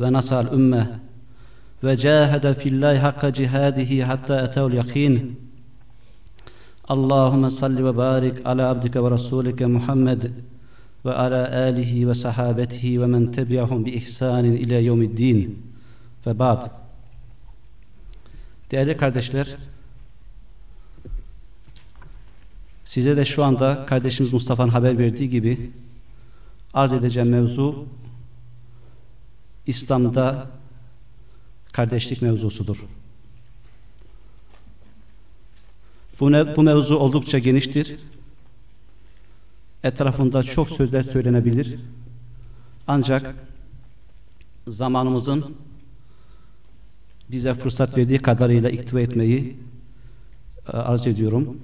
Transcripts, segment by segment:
ve nasal ümme ve cahede fillahi hakka cihadihi hatta etevl yakin. Allahümme salli ve barik ala abdike ve rasulike Muhammed ve ala alihi ve sahabetihi ve men tebi'ahum bi ihsanin ile yevmiddin. Ve ba'd. Değerli kardeşler size de şu anda kardeşimiz Mustafa'nın haber verdiği gibi arz edeceğim mevzu İslam'da kardeşlik mevzusudur. Bu, ne, bu mevzu oldukça geniştir. Etrafında çok sözler söylenebilir. Ancak zamanımızın bize fırsat verdiği kadarıyla iktiva etmeyi e, arz ediyorum.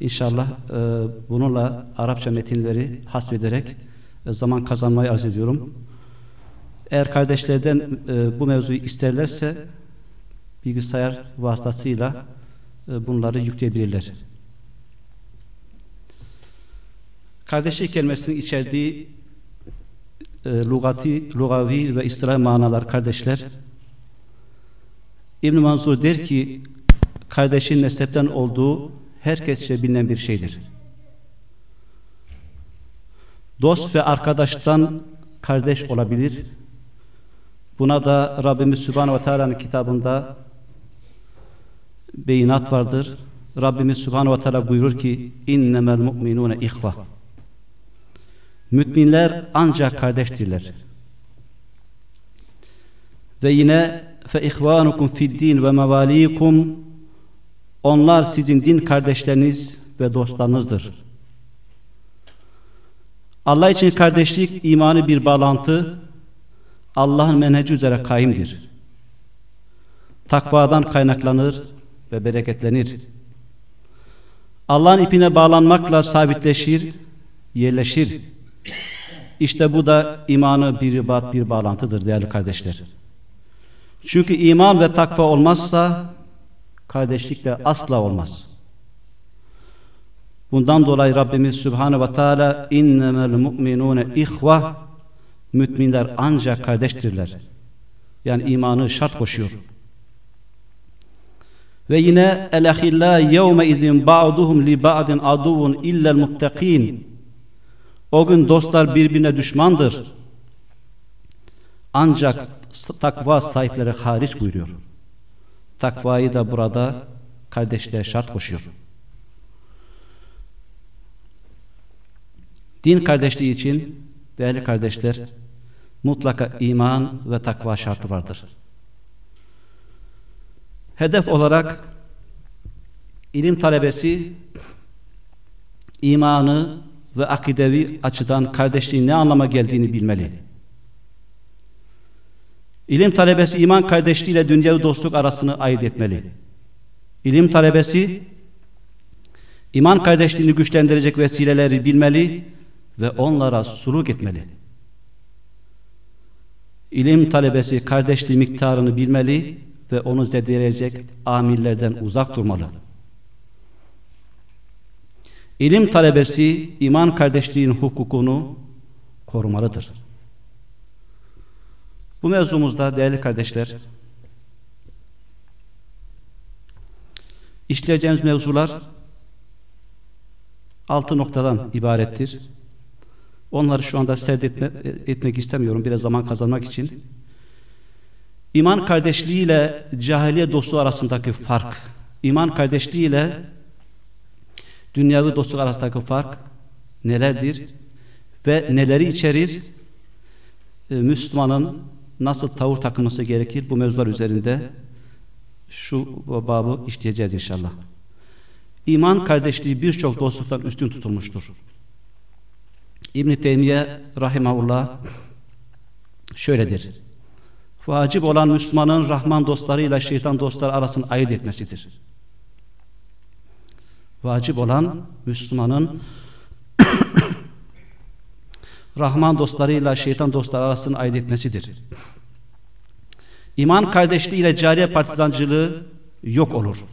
İnşallah e, bununla Arapça metinleri hasbederek e, zaman kazanmayı arz ediyorum. Eğer kardeşlerden e, bu mevzuyu isterlerse bilgisayar vasıtasıyla e, bunları yükleyebilirler. Kardeşlik kelimesinin içerdiği e, lugati, lugavi ve istilah manalar kardeşler İbn Mansur der ki kardeşin nesepten olduğu herkesçe bilinen bir şeydir. Dost ve arkadaştan kardeş olabilir. Buna da Rabbimiz Sübhanahu ve Teala'nın kitabında beyinat vardır. Rabbimiz Sübhanahu ve Teala buyurur ki innemel mu'minune ihva. Müminler ancak kardeştirler. Ve yine fe ihvanukum fid din ve mevalikum onlar sizin din kardeşleriniz ve dostlarınızdır. Allah için kardeşlik imanı bir bağlantı Allah'ın menheci üzere kaimdir. Takvadan kaynaklanır ve bereketlenir. Allah'ın ipine bağlanmakla sabitleşir, yerleşir. İşte bu da imanı bir ribat, bir bağlantıdır değerli kardeşler. Çünkü iman ve takva olmazsa kardeşlik de asla olmaz. Bundan dolayı Rabbimiz Sübhane ve Teala innemel mu'minune ihva müminler ancak kardeştirler. Yani imanı şart koşuyor. Ve yine el-ahilla yevme izin ba'duhum li ba'din aduvun illel muttakin. O gün dostlar birbirine düşmandır. Ancak takva sahipleri hariç buyuruyor. Takvayı da burada kardeşliğe şart koşuyor. Din kardeşliği için değerli kardeşler mutlaka iman ve takva şartı vardır. Hedef olarak ilim talebesi imanı ve akidevi açıdan kardeşliğin ne anlama geldiğini bilmeli. İlim talebesi iman kardeşliğiyle dünyavi dostluk arasını ayırt etmeli. İlim talebesi iman kardeşliğini güçlendirecek vesileleri bilmeli ve onlara suluk etmeli. İlim talebesi kardeşliği miktarını bilmeli ve onu zedeleyecek amillerden uzak durmalı. İlim talebesi iman kardeşliğin hukukunu korumalıdır. Bu mevzumuzda değerli kardeşler işleyeceğimiz mevzular altı noktadan ibarettir. Onları şu anda serdetme, etmek istemiyorum biraz zaman kazanmak için. İman kardeşliği ile cahiliye dostluğu arasındaki fark, iman kardeşliği ile dünyavi dostluk arasındaki fark nelerdir ve neleri içerir? Ee, Müslümanın nasıl tavır takılması gerekir bu mevzular üzerinde şu babı işleyeceğiz inşallah. İman kardeşliği birçok dostluktan üstün tutulmuştur. İbn-i Teymiye Rahimahullah şöyledir. Vacip olan Müslümanın Rahman dostlarıyla şeytan dostları arasını ayırt etmesidir. Vacip olan Müslümanın Rahman dostlarıyla şeytan dostları arasını ayırt etmesidir. İman kardeşliği ile cariye partizancılığı yok olur.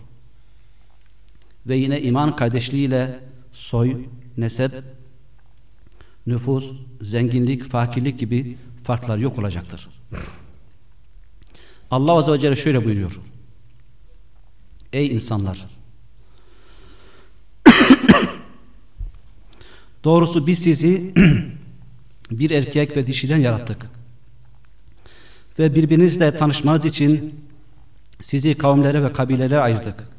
Ve yine iman kardeşliği ile soy, nesep, nüfus, zenginlik, fakirlik gibi farklar yok olacaktır. Allah Azze ve Celle şöyle buyuruyor. Ey insanlar! Doğrusu biz sizi bir erkek ve dişiden yarattık. Ve birbirinizle tanışmanız için sizi kavimlere ve kabilelere ayırdık.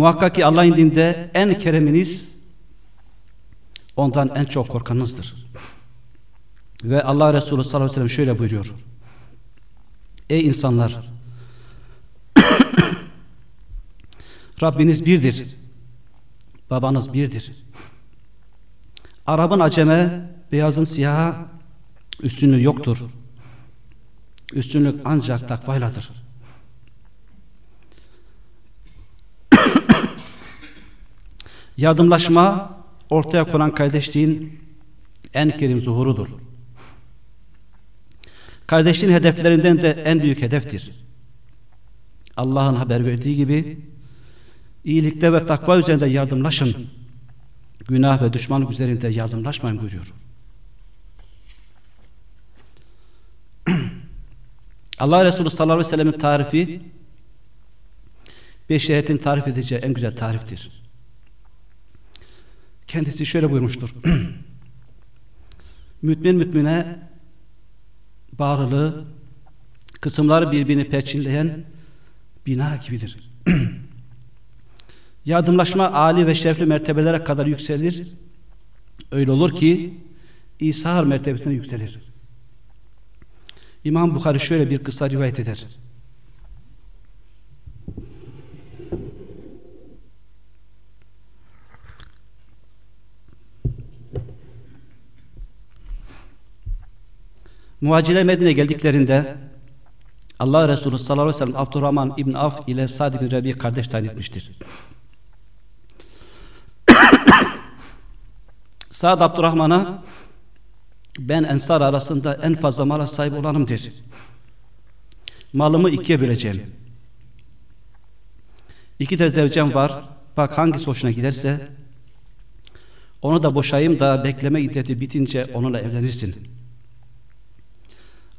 Muhakkak ki Allah indinde en kereminiz ondan en çok korkanınızdır. Ve Allah Resulü sallallahu aleyhi ve sellem şöyle buyuruyor. Ey insanlar! Rabbiniz birdir. Babanız birdir. Arap'ın aceme, beyazın siyaha üstünlüğü yoktur. Üstünlük ancak takvayladır. Yardımlaşma ortaya konan kardeşliğin en kerim zuhurudur. Kardeşliğin hedeflerinden de en büyük hedeftir. Allah'ın haber verdiği gibi iyilikte ve takva üzerinde yardımlaşın. Günah ve düşmanlık üzerinde yardımlaşmayın buyuruyor. Allah Resulü sallallahu aleyhi ve sellem'in tarifi beşeriyetin tarif edeceği en güzel tariftir. Kendisi şöyle buyurmuştur. Mümin mümine bağlılığı kısımları birbirini perçinleyen bina gibidir. Yardımlaşma âli ve şerefli mertebelere kadar yükselir. Öyle olur ki İsa mertebesine yükselir. İmam Bukhari şöyle bir kısa rivayet eder. Muhacirler Medine geldiklerinde Allah Resulü sallallahu aleyhi ve sellem Abdurrahman İbn Af ile Sa'd bin Rabi kardeş tayin etmiştir. Sa'd Abdurrahman'a ben ensar arasında en fazla mala sahip olanım der. Malımı ikiye böleceğim. İki de zevcem var. Bak hangisi hoşuna giderse onu da boşayayım da bekleme iddeti bitince onunla evlenirsin.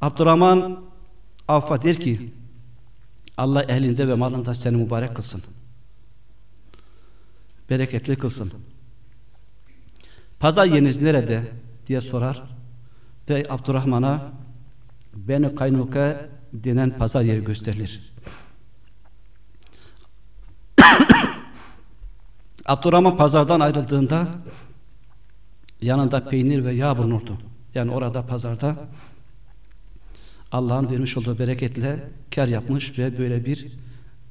Abdurrahman Avfa der ki Allah ehlinde ve malında seni mübarek kılsın. Bereketli kılsın. Pazar yeriniz nerede diye sorar ve Abdurrahman'a Beni Kaynuka denen pazar yeri gösterilir. Abdurrahman pazardan ayrıldığında yanında peynir ve yağ bulunurdu. Yani orada pazarda Allah'ın vermiş olduğu bereketle kar yapmış ve böyle bir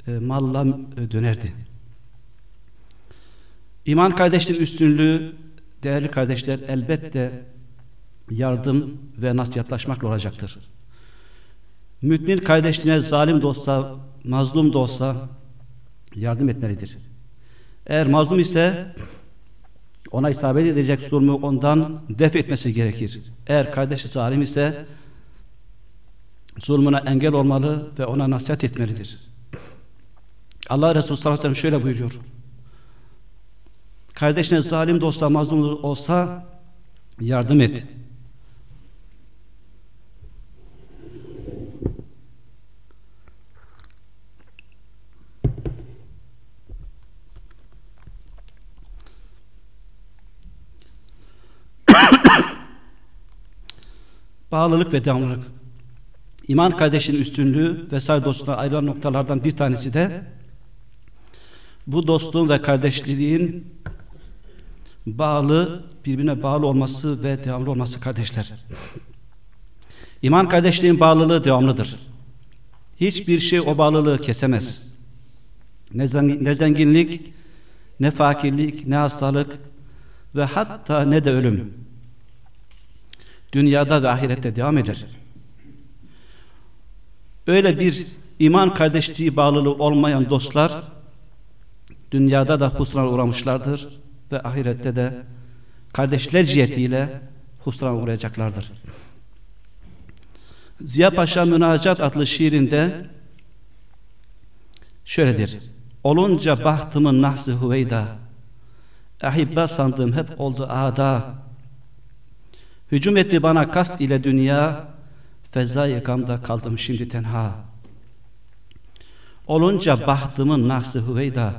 e, malla e, dönerdi. İman kardeşliğin üstünlüğü değerli kardeşler elbette yardım ve nasihatlaşmakla olacaktır. Mümin kardeşliğine zalim de olsa, mazlum da olsa yardım etmelidir. Eğer mazlum ise ona isabet edecek zulmü ondan def etmesi gerekir. Eğer kardeşi zalim ise zulmuna engel olmalı ve ona nasihat etmelidir. Allah Resulü sallallahu aleyhi ve sellem şöyle buyuruyor. Kardeşine zalim de olsa, mazlum olsa yardım et. Bağlılık ve devamlılık. İman kardeşinin üstünlüğü vesaire dostluğuna ayrılan noktalardan bir tanesi de bu dostluğun ve kardeşliğin bağlı, birbirine bağlı olması ve devamlı olması kardeşler. İman kardeşliğin bağlılığı devamlıdır. Hiçbir şey o bağlılığı kesemez. Ne, zenginlik, ne fakirlik, ne hastalık, ve hatta ne de ölüm. Dünyada ve ahirette devam eder. Öyle bir iman kardeşliği bağlılığı olmayan dostlar dünyada da husrana uğramışlardır ve ahirette de kardeşler cihetiyle husrana uğrayacaklardır. Ziya Paşa Münacat adlı şiirinde şöyledir. Olunca bahtımın nahsı hüveyda. Ahibba sandığım hep oldu ada. Hücum etti bana kast ile dünya Fezai gamda kaldım şimdi tenha Olunca bahtımın nahsı hüveyda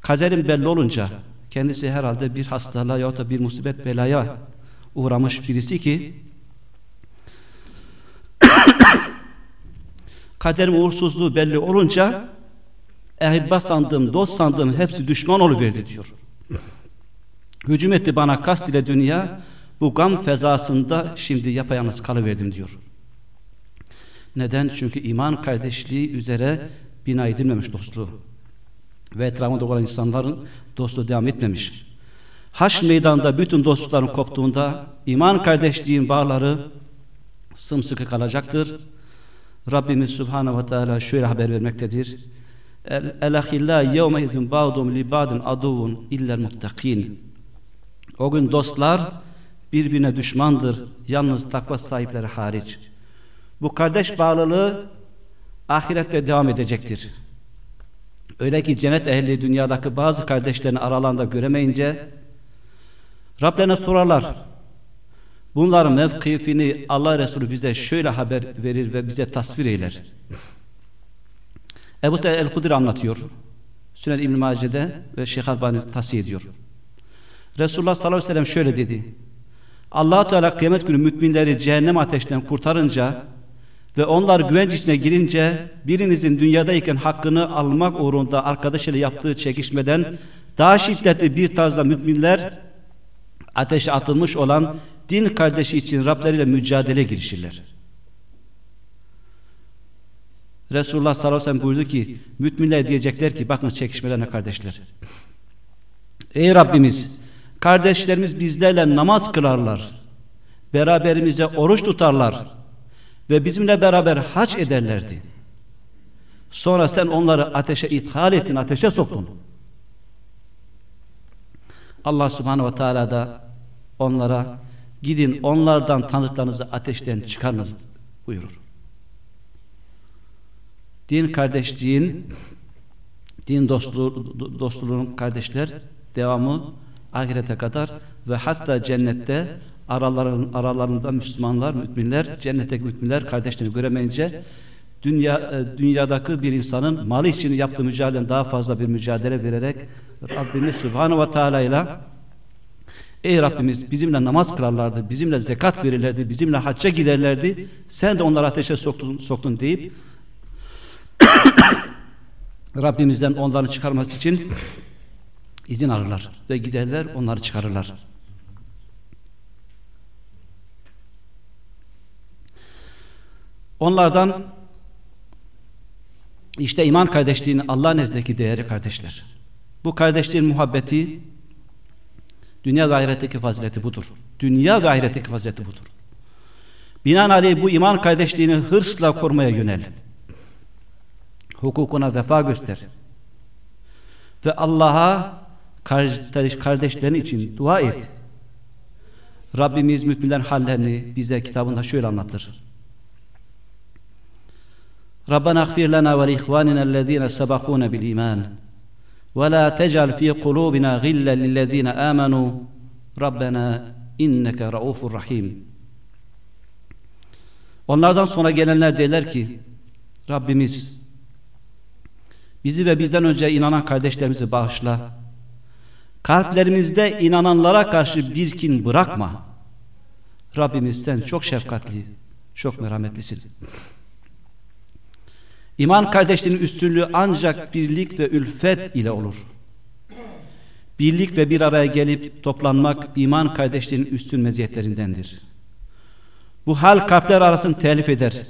Kaderim belli olunca kendisi herhalde bir hastalığa ya da bir musibet belaya uğramış birisi ki kaderim uğursuzluğu belli olunca ehibba sandığım, dost sandığım hepsi düşman oluverdi diyor. Hücum etti bana kast ile dünya bu gam fezasında şimdi yapayalnız kalıverdim diyor. Neden? Çünkü iman kardeşliği üzere bina edilmemiş dostluğu. Ve etrafında olan insanların dostluğu devam etmemiş. Haş meydanında bütün dostlukların koptuğunda iman kardeşliğin bağları sımsıkı kalacaktır. Rabbimiz Subhanahu ve Teala şöyle haber vermektedir. El ahilla yevme izin ba'dum li ba'din aduvun illel muttakin. O gün dostlar birbirine düşmandır. Yalnız takva sahipleri hariç. Bu kardeş bağlılığı ahirette devam edecektir. Öyle ki cennet ehli dünyadaki bazı kardeşlerini aralarında göremeyince Rablerine sorarlar. Bunların mevkifini Allah Resulü bize şöyle haber verir ve bize tasvir eyler. Ebu Said el-Hudri anlatıyor. Sünen İbn Mace'de ve Şeyh Albani tavsiye ediyor. Resulullah sallallahu aleyhi ve sellem şöyle dedi. Allah Teala kıyamet günü müminleri cehennem ateşten kurtarınca ve onlar güvenç içine girince birinizin dünyadayken hakkını almak uğrunda arkadaşıyla yaptığı çekişmeden daha şiddetli bir tarzda müminler ateşe atılmış olan din kardeşi için Rableriyle mücadele girişirler. Resulullah sallallahu aleyhi ve sellem buyurdu ki müminler diyecekler ki bakın çekişmelerine kardeşler. Ey Rabbimiz kardeşlerimiz bizlerle namaz kılarlar. Beraberimize oruç tutarlar. Ve bizimle beraber haç ederlerdi. Sonra sen onları ateşe ithal ettin, ateşe soktun. Allah subhanehu ve teala da onlara gidin onlardan tanıklarınızı ateşten çıkarınız buyurur. Din kardeşliğin din dostluğu, dostluğunun kardeşler devamı ahirete kadar ve hatta cennette araların, aralarında Müslümanlar, müminler, cennetteki müminler kardeşlerini göremeyince dünya, e, dünyadaki bir insanın malı için yaptığı mücadeleden daha fazla bir mücadele vererek Rabbimiz Subhanahu ve Teala ile Ey Rabbimiz bizimle namaz kılarlardı, bizimle zekat verirlerdi, bizimle hacca giderlerdi. Sen de onları ateşe soktun, soktun deyip Rabbimizden onları çıkarması için izin alırlar ve giderler onları çıkarırlar. Onlardan işte iman kardeşliğinin Allah nezdeki değeri kardeşler. Bu kardeşliğin muhabbeti dünya ve ahiretteki fazileti budur. Dünya ve ahiretteki fazileti budur. Binaenaleyh bu iman kardeşliğini hırsla korumaya yönel. Hukukuna vefa göster. Ve Allah'a kardeş, kardeşlerin için dua et. Rabbimiz müminlerin hallerini bize kitabında şöyle anlatır. Rabbana gfir lana ve ihvanina ellezina sabakuna bil iman ve la tec'al fi kulubina gillen lillezina amanu Rabbena inneke raufur rahim. Onlardan sonra gelenler derler ki Rabbimiz bizi ve bizden önce inanan kardeşlerimizi bağışla Kalplerimizde inananlara karşı bir kin bırakma. Rabbimiz sen çok şefkatli, çok merhametlisin. İman kardeşliğinin üstünlüğü ancak birlik ve ülfet ile olur. Birlik ve bir araya gelip toplanmak iman kardeşliğinin üstün meziyetlerindendir. Bu hal kalpler arasını telif eder.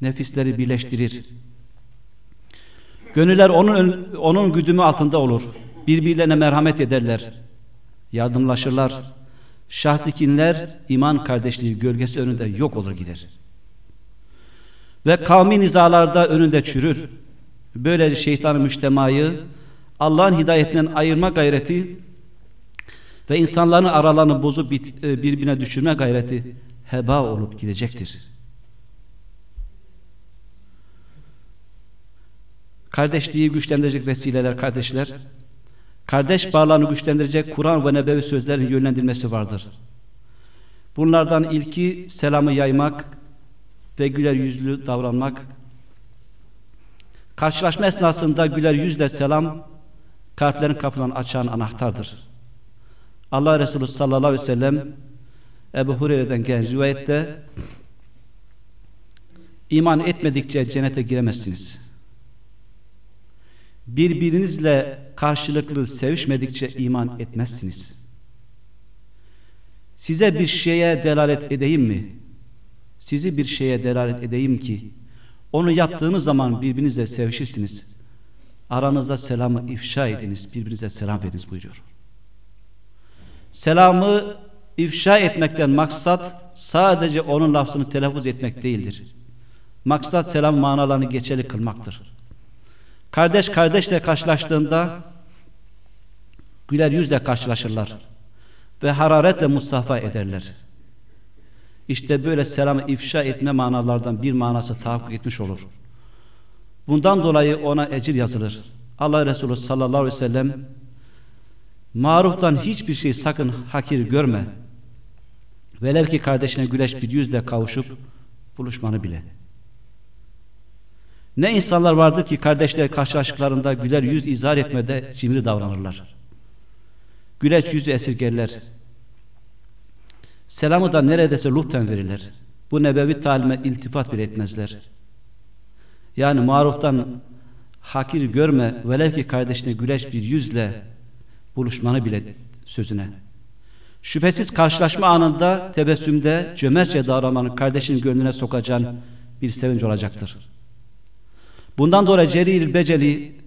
Nefisleri birleştirir. Gönüller onun onun güdümü altında olur. Birbirlerine merhamet ederler. yardımlaşırlar. Şahsikinler iman kardeşliği gölgesi önünde yok olur gider. Ve kavmi nizalarda önünde çürür. Böylece şeytanın müştemayı Allah'ın hidayetinden ayırma gayreti ve insanların aralarını bozup e, birbirine düşürme gayreti heba olup gidecektir. Kardeşliği güçlendirecek vesileler kardeşler, kardeş bağlarını güçlendirecek Kur'an ve Nebevi sözlerin yönlendirmesi vardır. Bunlardan ilki selamı yaymak ve güler yüzlü davranmak. Karşılaşma esnasında güler yüzle selam kalplerin kapılarını açan anahtardır. Allah Resulü sallallahu aleyhi ve sellem Ebu Hureyre'den gelen rivayette iman etmedikçe cennete giremezsiniz. Birbirinizle karşılıklı sevişmedikçe iman etmezsiniz. Size bir şeye delalet edeyim mi? Sizi bir şeye delalet edeyim ki onu yaptığınız zaman birbirinizle sevişirsiniz. Aranızda selamı ifşa ediniz, birbirinize selam veriniz buyuruyor. Selamı ifşa etmekten maksat sadece onun lafzını telaffuz etmek değildir. Maksat selam manalarını geçerli kılmaktır. Kardeş kardeşle karşılaştığında güler yüzle karşılaşırlar ve hararetle mustafa ederler. İşte böyle selamı ifşa etme manalardan bir manası tahakkuk etmiş olur. Bundan dolayı ona ecir yazılır. Allah Resulü sallallahu aleyhi ve sellem maruftan hiçbir şey sakın hakir görme. Velev ki kardeşine güleş bir yüzle kavuşup buluşmanı bile. Ne insanlar vardır ki kardeşler karşılaştıklarında güler yüz izah etmede cimri davranırlar. Güleç yüzü esirgerler. Selamı da neredeyse luhten verirler. Bu nebevi talime iltifat bile etmezler. Yani maruftan hakir görme velev ki kardeşine güleç bir yüzle buluşmanı bile sözüne. Şüphesiz karşılaşma anında tebessümde cömertçe davranmanın kardeşinin gönlüne sokacağın bir sevinç olacaktır. Bundan dolayı Cerir Beceli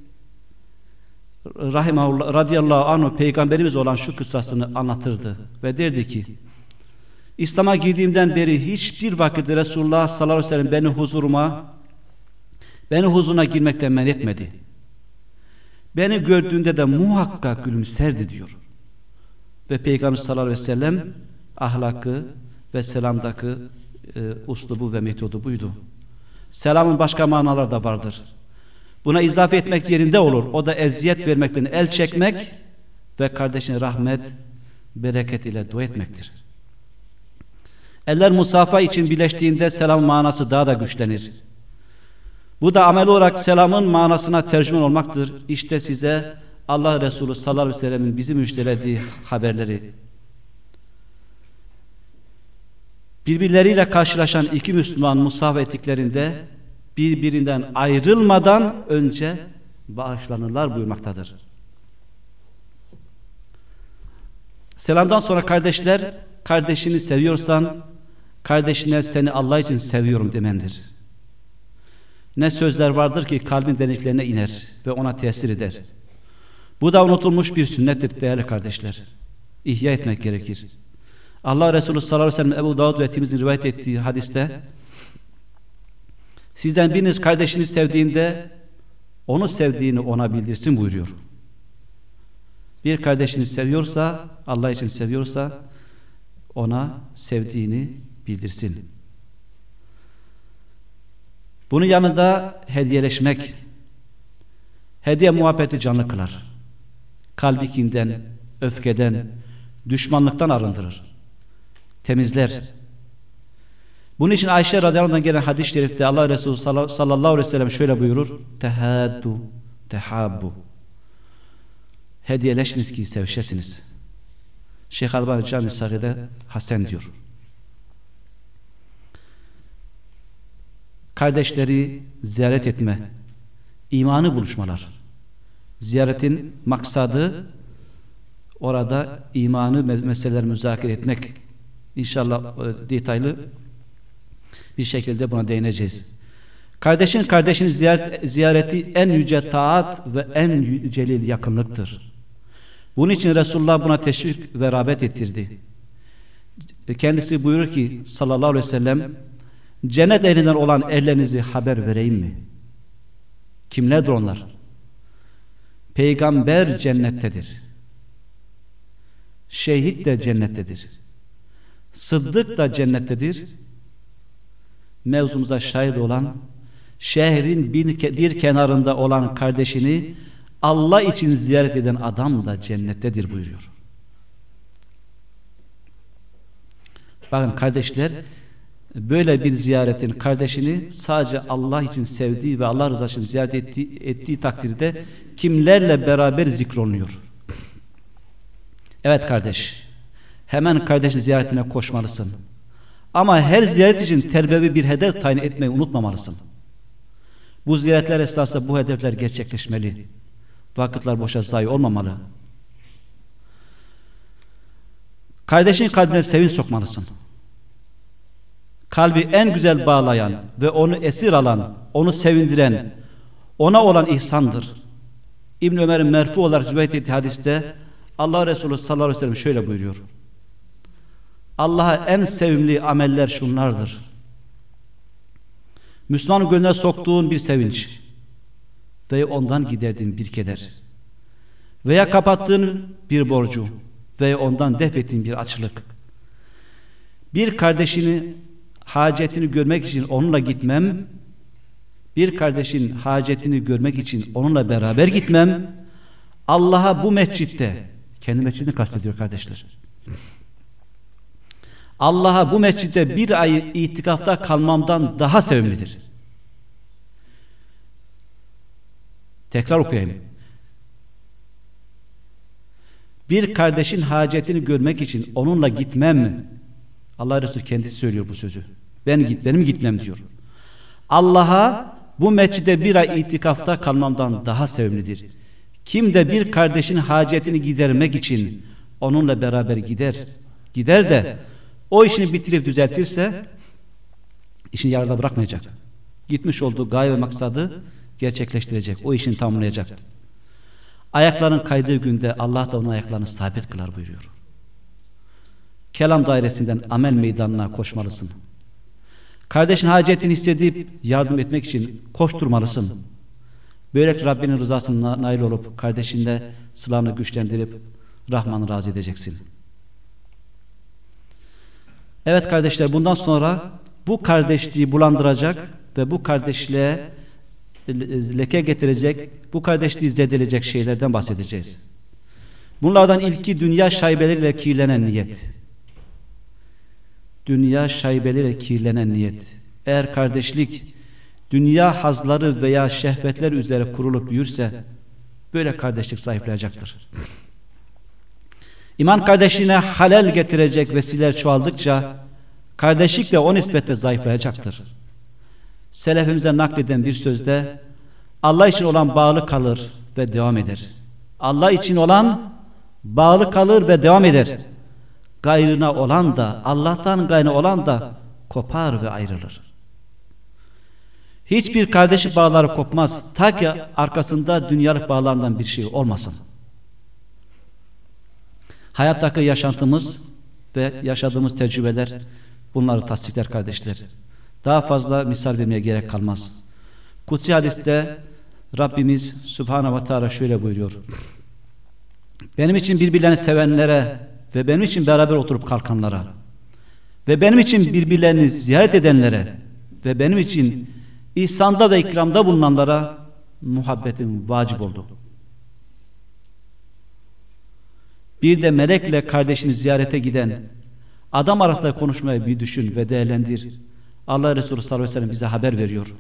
rahimahullah radıyallahu anh peygamberimiz olan şu kıssasını anlatırdı ve derdi ki İslam'a girdiğimden beri hiçbir vakit Resulullah sallallahu aleyhi ve sellem beni huzuruma beni huzuruna girmekten men etmedi. Beni gördüğünde de muhakkak gülümserdi diyor. Ve Peygamber sallallahu aleyhi ve sellem ahlakı ve selamdaki e, uslubu ve metodu buydu. Selamın başka manaları da vardır. Buna izafe etmek yerinde olur. O da eziyet vermekten el çekmek ve kardeşine rahmet, bereket ile dua etmektir. Eller musafa için birleştiğinde selam manası daha da güçlenir. Bu da amel olarak selamın manasına tercüman olmaktır. İşte size Allah Resulü sallallahu aleyhi ve sellemin bizi müjdelediği haberleri. Birbirleriyle karşılaşan iki Müslüman musaf ettiklerinde birbirinden ayrılmadan önce bağışlanırlar buyurmaktadır. Selamdan sonra kardeşler, kardeşini seviyorsan, kardeşine seni Allah için seviyorum demendir. Ne sözler vardır ki kalbin derinliklerine iner ve ona tesir eder. Bu da unutulmuş bir sünnettir değerli kardeşler. İhya etmek gerekir. Allah Resulü sallallahu aleyhi ve sellem Ebu Davud ve Tirmiz'in rivayet ettiği hadiste sizden biriniz kardeşini sevdiğinde onu sevdiğini ona bildirsin buyuruyor. Bir kardeşini seviyorsa, Allah için seviyorsa ona sevdiğini bildirsin. Bunun yanında hediyeleşmek, hediye muhabbeti canlı kılar. Kalbikinden, öfkeden, düşmanlıktan arındırır. Temizler. Bunun için Ayşe radıyallahu gelen hadis-i şerifte Allah Resulü sallallahu aleyhi ve sellem şöyle buyurur. Tehaddu, tehabbu. Hediyeleşiniz ki sevişesiniz. Şeyh Albani Cami Sahi'de Hasen diyor. kardeşleri ziyaret etme, imanı buluşmalar. Ziyaretin maksadı orada imanı meseleler müzakere etmek. İnşallah e, detaylı bir şekilde buna değineceğiz. Kardeşin kardeşini ziyaret, ziyareti en yüce taat ve en celil yakınlıktır. Bunun için Resulullah buna teşvik ve rağbet ettirdi. Kendisi buyurur ki sallallahu aleyhi ve sellem cennet elinden olan erlerinizi haber vereyim mi? Kimlerdir onlar? Peygamber cennettedir. Şehit de cennettedir. Sıddık da cennettedir. Mevzumuza şahit olan şehrin bir, kenarında olan kardeşini Allah için ziyaret eden adam da cennettedir buyuruyor. Bakın kardeşler böyle bir ziyaretin kardeşini sadece Allah için sevdiği ve Allah rızası için ziyaret ettiği, ettiği takdirde kimlerle beraber zikrolunuyor. Evet kardeş hemen kardeşin ziyaretine koşmalısın. Ama her ziyaret için terbevi bir hedef tayin etmeyi unutmamalısın. Bu ziyaretler esnasında bu hedefler gerçekleşmeli. Vakitler boşa zayi olmamalı. Kardeşin kalbine sevinç sokmalısın. Kalbi en güzel bağlayan ve onu esir alan, onu sevindiren, ona olan ihsandır. İbn Ömer'in merfu olarak rivayet ettiği hadiste Allah Resulü sallallahu aleyhi ve sellem şöyle buyuruyor. Allah'a en sevimli ameller şunlardır. Müslüman gönlüne soktuğun bir sevinç ve ondan giderdiğin bir keder veya kapattığın bir borcu ve ondan def ettiğin bir açlık. Bir kardeşini hacetini görmek için onunla gitmem, bir kardeşin hacetini görmek için onunla beraber gitmem, Allah'a bu mescitte, kendi mescidini kastediyor kardeşler. Allah'a bu mescitte bir ay itikafta kalmamdan daha sevimlidir. Tekrar okuyayım. Bir kardeşin hacetini görmek için onunla gitmem mi? Allah Resulü kendisi söylüyor bu sözü. Ben git, benim gitmem diyor. Allah'a bu mescide bir ay itikafta kalmamdan daha sevimlidir. Kim de bir kardeşin hacetini gidermek için onunla beraber gider, gider de o işini bitirip düzeltirse işini yarıda bırakmayacak. Gitmiş olduğu gaye ve maksadı gerçekleştirecek. O işini tamamlayacak. Ayakların kaydığı günde Allah da onun ayaklarını sabit kılar buyuruyor. Kelam dairesinden amel meydanına koşmalısın. Kardeşin hacetini hissedip yardım etmek için koşturmalısın. Böylece Rabbinin rızasına nail olup kardeşinle sılanı güçlendirip Rahman'ı razı edeceksin. Evet kardeşler bundan sonra bu kardeşliği bulandıracak ve bu kardeşliğe leke getirecek, bu kardeşliği zedeleyecek şeylerden bahsedeceğiz. Bunlardan ilki dünya şaibeleriyle kirlenen niyet. Dünya şaibeleriyle kirlenen niyet. Eğer kardeşlik dünya hazları veya şehvetler üzere kurulup büyürse böyle kardeşlik zayıflayacaktır. İman kardeşine halel getirecek vesileler çoğaldıkça kardeşlik de o nispetle zayıflayacaktır. Selefimize nakleden bir sözde Allah için olan bağlı kalır ve devam eder. Allah için olan bağlı kalır ve devam eder. Gayrına olan da Allah'tan gayrına olan da kopar ve ayrılır. Hiçbir kardeşi bağları kopmaz ta ki arkasında dünyalık bağlarından bir şey olmasın. Hayattaki yaşantımız ve yaşadığımız tecrübeler bunları tasdikler kardeşler. Daha fazla misal vermeye gerek kalmaz. Kutsi hadiste Rabbimiz Subhanahu ve Teala şöyle buyuruyor. Benim için birbirlerini sevenlere ve benim için beraber oturup kalkanlara ve benim için birbirlerini ziyaret edenlere ve benim için ihsanda ve ikramda bulunanlara muhabbetim vacip oldu. Bir de melekle kardeşini ziyarete giden adam arasında konuşmayı bir düşün ve değerlendir. Allah Resulü sallallahu aleyhi ve sellem bize haber veriyor.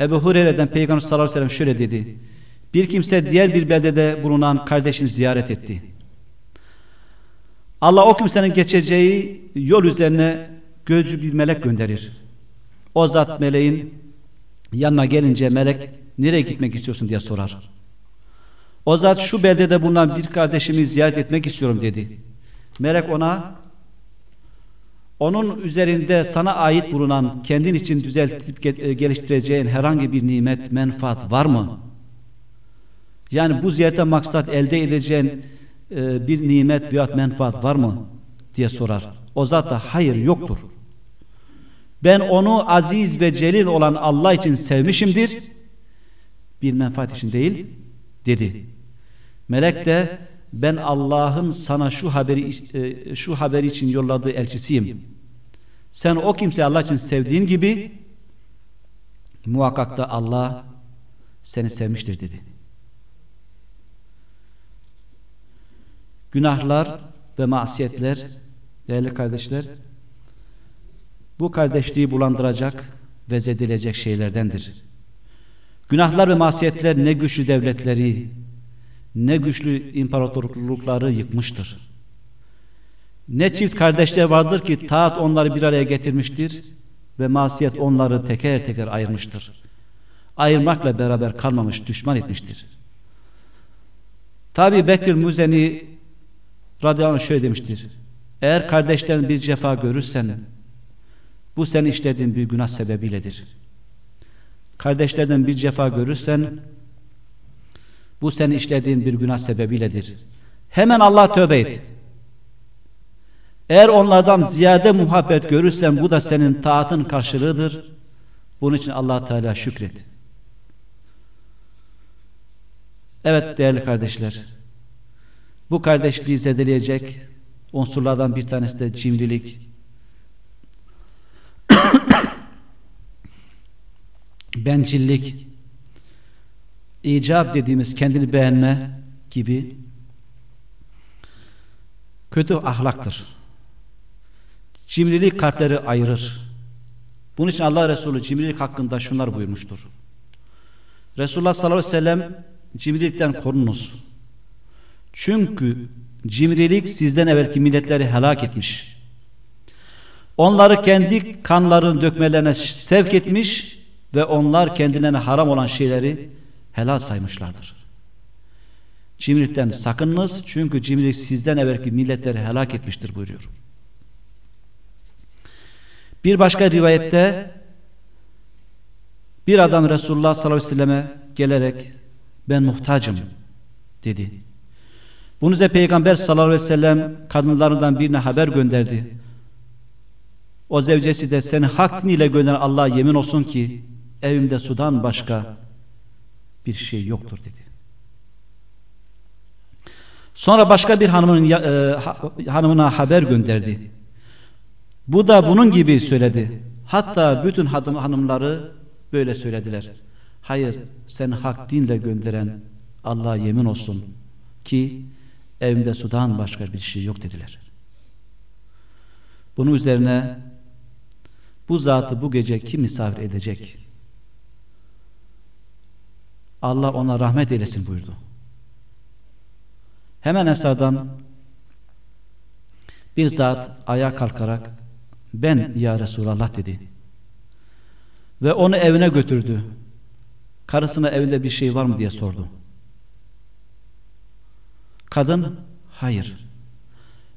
Ebu Hureyre'den Peygamber sallallahu aleyhi ve sellem şöyle dedi. Bir kimse diğer bir beldede bulunan kardeşini ziyaret etti. Allah o kimsenin geçeceği yol üzerine gözcü bir melek gönderir. O zat meleğin yanına gelince melek nereye gitmek istiyorsun diye sorar. O zat şu beldede bulunan bir kardeşimi ziyaret etmek istiyorum dedi. Melek ona onun üzerinde sana ait bulunan kendin için düzeltip geliştireceğin herhangi bir nimet, menfaat var mı? Yani bu ziyarete maksat elde edeceğin e, bir nimet veya menfaat var mı diye sorar. O zat da hayır yoktur. Ben onu aziz ve celil olan Allah için sevmişimdir. Bir menfaat için değil dedi. Melek de ben Allah'ın sana şu haberi e, şu haberi için yolladığı elçisiyim. Sen o kimseyi Allah için sevdiğin gibi muhakkak da Allah seni sevmiştir dedi. Günahlar ve masiyetler değerli kardeşler bu kardeşliği bulandıracak ve zedilecek şeylerdendir. Günahlar ve masiyetler ne güçlü devletleri ne güçlü imparatorlukları yıkmıştır. Ne çift kardeşler vardır ki taat onları bir araya getirmiştir ve masiyet onları teker teker ayırmıştır. Ayırmakla beraber kalmamış, düşman etmiştir. Tabi Bekir Müzeni radıyallahu anh şöyle demiştir. Eğer kardeşlerin bir cefa görürsen bu senin işlediğin bir günah sebebiyledir. Kardeşlerden bir cefa görürsen bu senin işlediğin bir günah sebebiyledir. Hemen Allah tövbe et. Eğer onlardan ziyade muhabbet görürsen bu da senin taatın karşılığıdır. Bunun için allah Teala şükret. Evet değerli kardeşler. Bu kardeşliği zedeleyecek unsurlardan bir tanesi de cimrilik. bencillik, icap dediğimiz kendini beğenme gibi kötü ahlaktır. Cimrilik kalpleri ayırır. Bunun için Allah Resulü cimrilik hakkında şunlar buyurmuştur. Resulullah sallallahu aleyhi ve sellem cimrilikten korunuz. Çünkü cimrilik sizden evvelki milletleri helak etmiş. Onları kendi kanlarını dökmelerine sevk etmiş ve onlar kendilerine haram olan şeyleri helal saymışlardır. Cimrilikten sakınınız çünkü cimrilik sizden evvelki milletleri helak etmiştir buyuruyor. Bir başka rivayette bir adam Resulullah sallallahu aleyhi ve selleme gelerek ben muhtacım dedi. Bunu üzerine Peygamber sallallahu aleyhi ve sellem kadınlarından birine haber gönderdi. O zevcesi de seni hak ile gönderen Allah'a yemin olsun ki evimde sudan başka bir şey yoktur dedi. Sonra başka bir hanımın e, hanımına haber gönderdi. Bu da bunun gibi söyledi. Hatta bütün hanımları böyle söylediler. Hayır sen hak dinle gönderen Allah'a yemin olsun ki evimde sudan başka bir şey yok dediler. Bunun üzerine bu zatı bu gece kim misafir edecek? Allah ona rahmet eylesin buyurdu. Hemen Esa'dan bir zat ayağa kalkarak ben ya Resulallah dedi. Ve onu evine götürdü. Karısına evinde bir şey var mı diye sordu. Kadın hayır.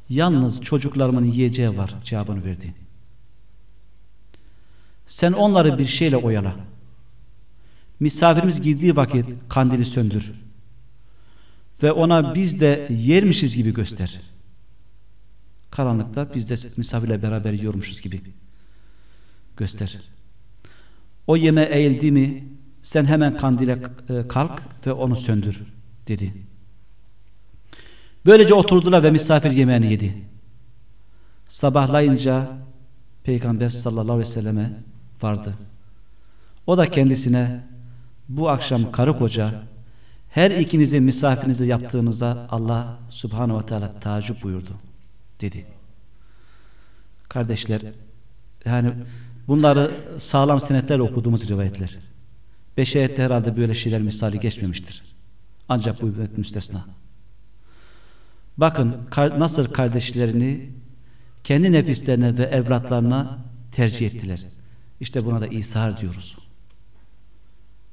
Yalnız çocuklarımın yiyeceği var cevabını verdi. Sen onları bir şeyle oyala. Misafirimiz girdiği vakit kandili söndür. Ve ona biz de yermişiz gibi göster. Karanlıkta biz de misafirle beraber yiyormuşuz gibi göster. O yeme eğildi mi sen hemen kandile e, kalk ve onu söndür dedi. Böylece oturdular ve misafir yemeğini yedi. Sabahlayınca Peygamber sallallahu aleyhi ve selleme vardı. O da kendisine bu akşam karı koca her ikinizin misafirinizi yaptığınızda Allah subhanahu ve teala tacip buyurdu dedi. Kardeşler yani bunları sağlam senetlerle okuduğumuz rivayetler. Beşeriyette herhalde böyle şeyler misali geçmemiştir. Ancak bu ümmet müstesna. Bakın nasıl kardeşlerini kendi nefislerine ve evlatlarına tercih ettiler. İşte buna da İsa diyoruz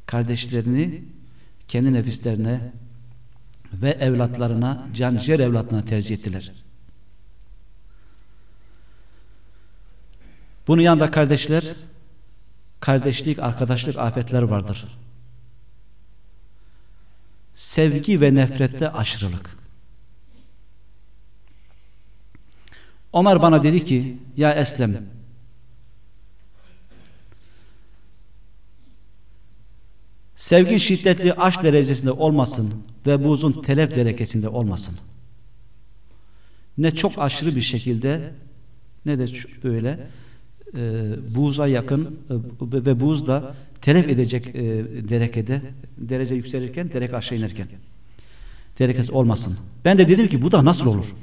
kardeşlerini kendi nefislerine ve evlatlarına, can ciğer evlatlarına tercih ettiler. Bunun yanında kardeşler, kardeşlik, arkadaşlık afetler vardır. Sevgi ve nefrette aşırılık. Ömer bana dedi ki ya Eslem sevgin şiddetli aşk derecesinde olmasın ve buzun telef derekesinde olmasın. Ne çok aşırı bir şekilde ne de böyle e, buza yakın e, ve buz da telef edecek e, derekede derece yükselirken derek aşağı inerken derekesi olmasın. Ben de dedim ki bu da nasıl olur?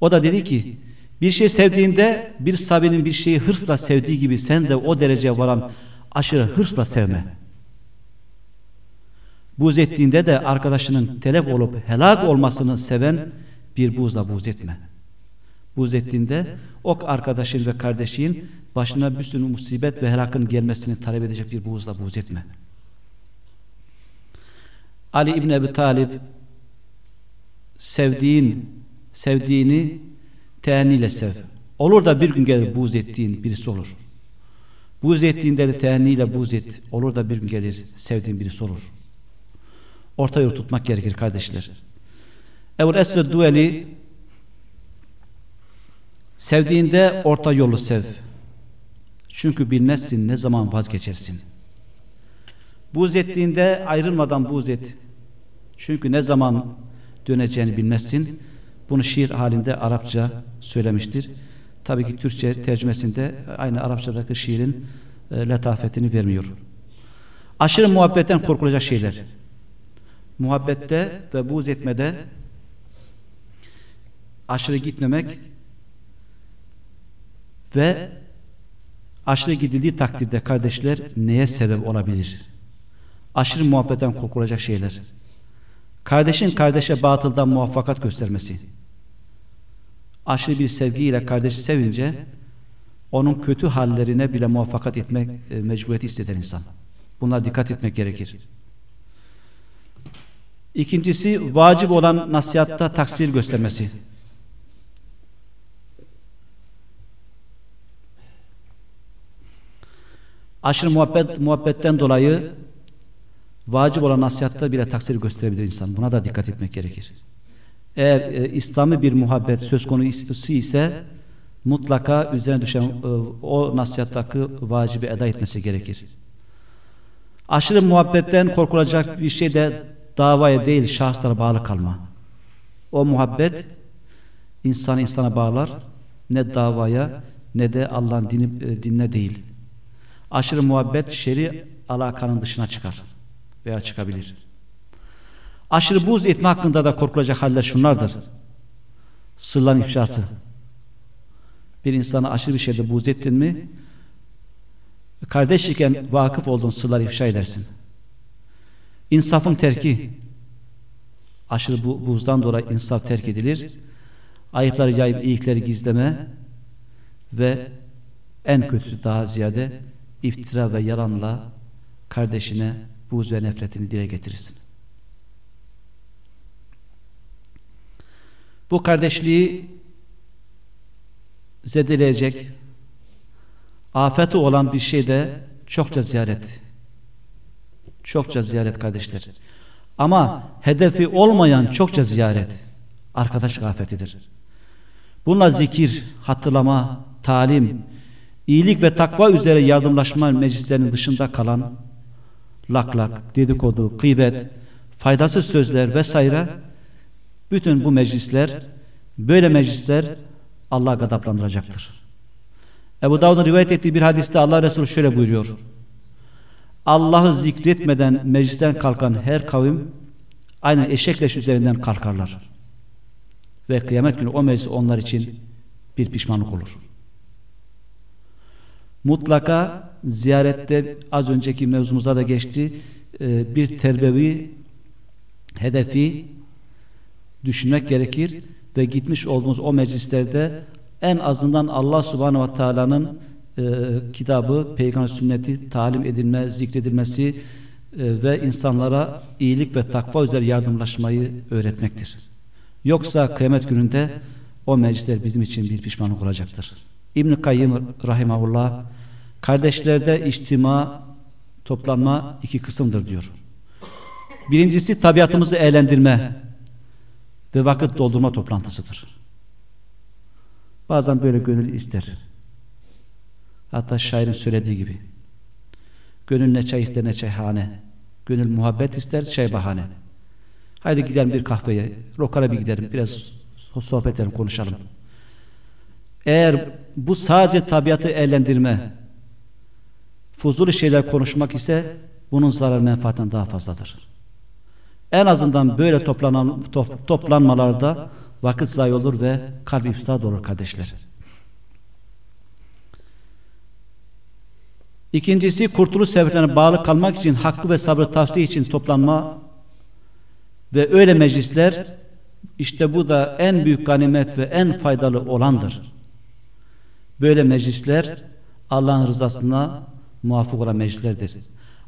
O da dedi ki bir şey sevdiğinde bir sahabenin bir şeyi hırsla sevdiği gibi sen de o dereceye varan aşırı hırsla sevme. Buz ettiğinde de arkadaşının telef olup helak olmasını seven bir buzla buz etme. Buz ettiğinde o arkadaşın ve kardeşin başına bir sürü musibet ve helakın gelmesini talep edecek bir buzla buz etme. Ali İbni Ebi Talib sevdiğin sevdiğini tehenniyle sev. Olur da bir gün gelir buz ettiğin birisi olur. Buz ettiğinde de tehenniyle buz et. Olur da bir gün gelir sevdiğin birisi olur. Orta yol tutmak gerekir kardeşler. Ebu Esved Dueli sevdiğinde orta yolu sev. Çünkü bilmezsin ne zaman vazgeçersin. Buz ettiğinde ayrılmadan buz et. Çünkü ne zaman döneceğini bilmezsin. Bunu şiir halinde Arapça söylemiştir. Tabii ki Türkçe tercümesinde aynı Arapçadaki şiirin e, letafetini vermiyor. Aşırı muhabbetten korkulacak şeyler. Muhabbette ve buğz etmede aşırı gitmemek ve aşırı gidildiği takdirde kardeşler neye sebep olabilir? Aşırı muhabbetten korkulacak şeyler. Kardeşin kardeşe batıldan muvaffakat göstermesi. Aşırı bir sevgiyle kardeşi sevince onun kötü hallerine bile muvaffakat etmek e, mecburiyeti hisseder insan. Buna dikkat etmek gerekir. İkincisi vacip olan nasihatta taksir göstermesi. Aşırı muhabbet, muhabbetten dolayı vacip olan nasihatta bile taksir gösterebilir insan. Buna da dikkat etmek gerekir. Eğer e, İslami bir muhabbet söz konusu ise mutlaka üzerine düşen e, o nasihattaki vacibi eda etmesi gerekir. Aşırı muhabbetten korkulacak bir şey de davaya değil şahıslara bağlı kalma. O muhabbet insanı insana bağlar ne davaya ne de Allah'ın dini, e, dinine değil. Aşırı muhabbet şeri alakanın dışına çıkar veya çıkabilir. Aşırı buz etme hakkında da korkulacak haller şunlardır. Sırların ifşası. Bir insana aşırı bir şeyde buz ettin mi kardeş iken vakıf olduğun sırları ifşa edersin. İnsafın terki aşırı bu, buzdan dolayı insaf terk edilir. Ayıpları yayıp iyilikleri gizleme ve en kötüsü daha ziyade iftira ve yalanla kardeşine buz ve nefretini dile getirirsin. Bu kardeşliği zedeleyecek afeti olan bir şey de çokça ziyaret. Çokça ziyaret kardeşler. Ama hedefi olmayan çokça ziyaret arkadaş afetidir. Bununla zikir, hatırlama, talim, iyilik ve takva üzere yardımlaşma meclislerinin dışında kalan laklak, dedikodu, gıybet, faydasız sözler vesaire bütün bu meclisler böyle meclisler Allah gadaplandıracaktır. Ebu Davud'un rivayet ettiği bir hadiste Allah Resulü şöyle buyuruyor. Allah'ı zikretmeden meclisten kalkan her kavim aynen eşek leş üzerinden kalkarlar. Ve kıyamet günü o meclis onlar için bir pişmanlık olur. Mutlaka ziyarette az önceki mevzumuza da geçti e, bir terbevi hedefi düşünmek gerekir ve gitmiş olduğumuz o meclislerde en azından Allah subhanahu ve teala'nın e, kitabı, peygamber sünneti talim edilme, zikredilmesi e, ve insanlara iyilik ve takva üzere yardımlaşmayı öğretmektir. Yoksa kıyamet gününde o meclisler bizim için bir pişmanlık olacaktır. İbn-i Kayyım Rahimahullah kardeşlerde içtima, toplanma iki kısımdır diyor. Birincisi tabiatımızı eğlendirme ve vakit doldurma toplantısıdır. Bazen böyle gönül ister. Hatta şairin söylediği gibi. Gönül ne çay ister ne çayhane. Gönül muhabbet ister çay bahane. Haydi gidelim bir kahveye. Lokala bir gidelim. Biraz sohbet edelim konuşalım. Eğer bu sadece tabiatı eğlendirme, fuzuli şeyler konuşmak ise bunun zarar menfaatten daha fazladır. En azından böyle toplanan, top, toplanmalarda vakit zayi olur ve kalp ifsad olur kardeşler. İkincisi kurtuluş sebeplerine bağlı kalmak için hakkı ve sabrı tavsiye için toplanma ve öyle meclisler işte bu da en büyük ganimet ve en faydalı olandır. Böyle meclisler Allah'ın rızasına muvafık olan meclislerdir.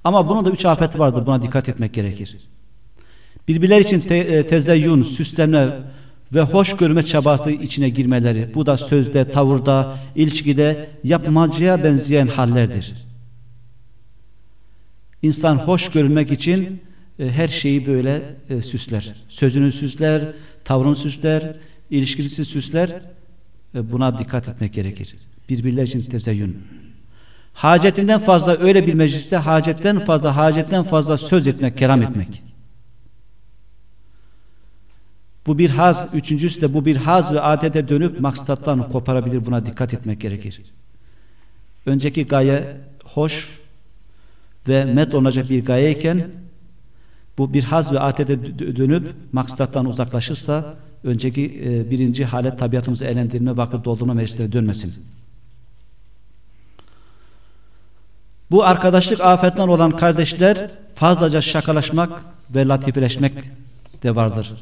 Ama bunun da üç afeti vardır. Buna dikkat etmek gerekir. Birbirler için te e, tezeyyün, süslenme ve hoş görme çabası içine girmeleri. Bu da sözde, tavırda, ilişkide yapmacıya benzeyen hallerdir. İnsan hoş görülmek için e, her şeyi böyle e, süsler. Sözünü süsler, tavrını süsler, ilişkisi süsler. E, buna dikkat etmek gerekir. Birbirler için tezeyyün. Hacetinden fazla öyle bir mecliste hacetten fazla hacetten fazla söz etmek, kelam etmek. Bu bir haz, üçüncüsü de bu bir haz ve adete dönüp maksattan koparabilir. Buna dikkat etmek gerekir. Önceki gaye hoş ve met olacak bir gayeyken bu bir haz ve adete dönüp maksattan uzaklaşırsa önceki e, birinci halet tabiatımızı eğlendirme, vakit doldurma meclisine dönmesin. Bu arkadaşlık afetten olan kardeşler fazlaca şakalaşmak ve latifeleşmek de vardır.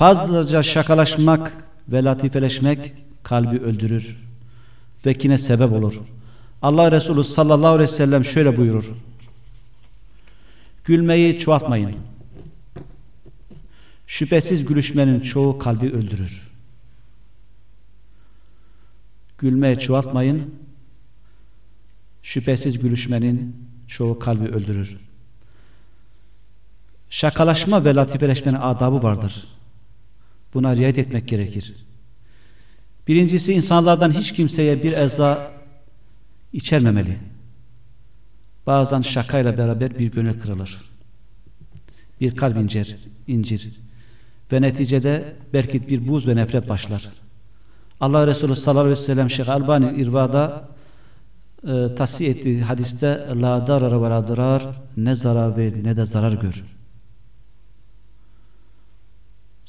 Fazlaca şakalaşmak ve latifeleşmek kalbi öldürür ve kine sebep olur. Allah Resulü sallallahu aleyhi ve sellem şöyle buyurur. Gülmeyi çoğaltmayın. Şüphesiz gülüşmenin çoğu kalbi öldürür. Gülmeyi çoğaltmayın. Şüphesiz gülüşmenin çoğu kalbi öldürür. Şakalaşma ve latifeleşmenin adabı vardır. Buna riayet etmek gerekir. Birincisi insanlardan hiç kimseye bir eza içermemeli. Bazen şakayla beraber bir gönül kırılır. Bir kalp incer, incir. Ve neticede belki bir buz ve nefret başlar. Allah Resulü sallallahu aleyhi ve sellem Şeyh Albani İrva'da e, tasih ettiği hadiste la darar ve la darar ne zarar ver ne de zarar gör.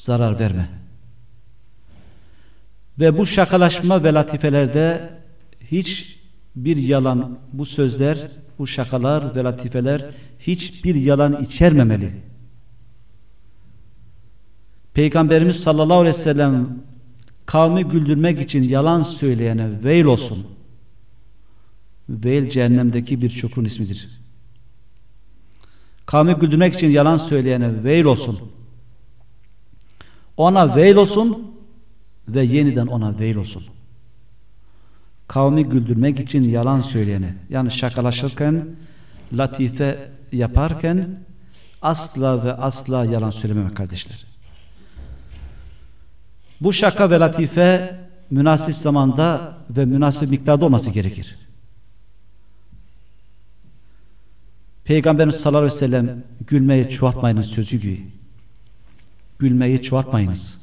Zarar verme. Ve bu şakalaşma ve latifelerde hiç bir yalan bu sözler, bu şakalar ve latifeler hiçbir yalan içermemeli. Peygamberimiz sallallahu aleyhi ve sellem kavmi güldürmek için yalan söyleyene veil olsun. Veil cehennemdeki bir çukurun ismidir. Kavmi güldürmek için yalan söyleyene veil olsun. Ona veil olsun ve yeniden ona veil olsun. Kavmi güldürmek için yalan söyleyene, yani şakalaşırken, latife yaparken asla ve asla yalan söylememek kardeşler. Bu şaka ve latife münasip zamanda ve münasip miktarda olması gerekir. Peygamberimiz sallallahu aleyhi ve sellem gülmeyi çoğaltmayınız sözü gibi. Gülmeyi çoğaltmayınız.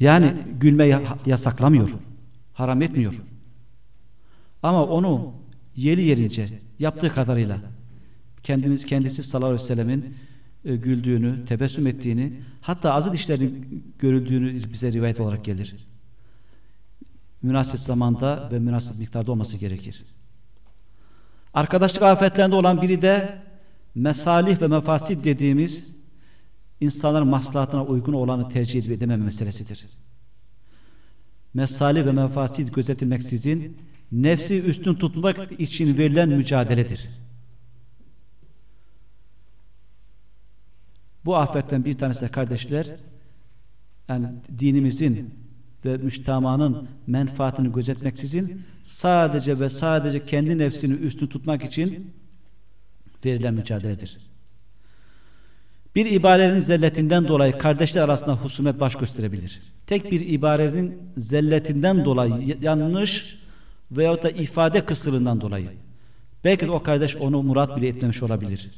Yani gülmeyi yasaklamıyor. Haram etmiyor. Ama onu yeri yerince yaptığı kadarıyla kendiniz kendisi sallallahu aleyhi ve sellemin e, güldüğünü, tebessüm ettiğini, hatta azı dişlerinin görüldüğünü bize rivayet olarak gelir. Münasip zamanda ve münasip miktarda olması gerekir. Arkadaşlık afetlerinde olan biri de mesalih ve mefasid dediğimiz insanların maslahatına uygun olanı tercih edip edememe meselesidir. Mesalih ve mefasid gözetilmeksizin nefsi üstün tutmak için verilen mücadeledir. Bu afetten bir tanesi de kardeşler yani dinimizin ve müştamanın menfaatini gözetmeksizin sadece ve sadece kendi nefsini üstün tutmak için verilen mücadeledir. Bir ibarenin zelletinden dolayı kardeşler arasında husumet baş gösterebilir. Tek bir ibarenin zelletinden dolayı yanlış veyahut da ifade kısırından dolayı. Belki de o kardeş onu murat bile etmemiş olabilir.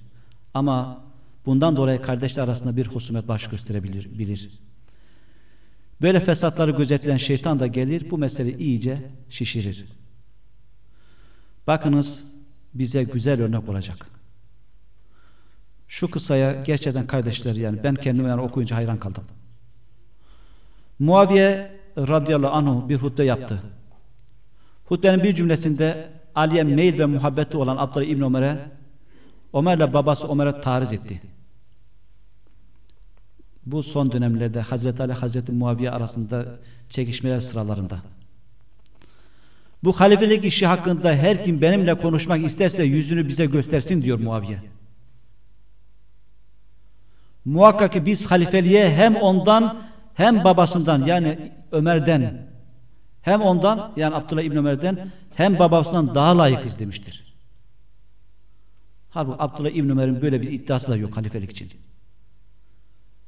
Ama bundan dolayı kardeşler arasında bir husumet baş gösterebilir. Bilir. Böyle fesatları gözetleyen şeytan da gelir bu meseleyi iyice şişirir. Bakınız bize güzel örnek olacak. Şu kısaya gerçekten kardeşler yani ben kendime yani okuyunca hayran kaldım. Muaviye radıyallahu anhu bir hutbe yaptı. Hutbenin bir cümlesinde Ali'ye meyil ve muhabbeti olan Abdullah İbni Ömer'e Ömer'le babası Ömer'e tariz etti. Bu son dönemlerde Hazreti Ali Hazreti Muaviye arasında çekişmeler sıralarında. Bu halifelik işi hakkında her kim benimle konuşmak isterse yüzünü bize göstersin diyor Muaviye. Muhakkak ki biz halifeliğe hem ondan hem babasından yani Ömer'den hem ondan yani Abdullah İbni Ömer'den hem babasından daha layıkız demiştir. Halbuki Abdullah İbni Ömer'in böyle bir iddiası da yok halifelik için.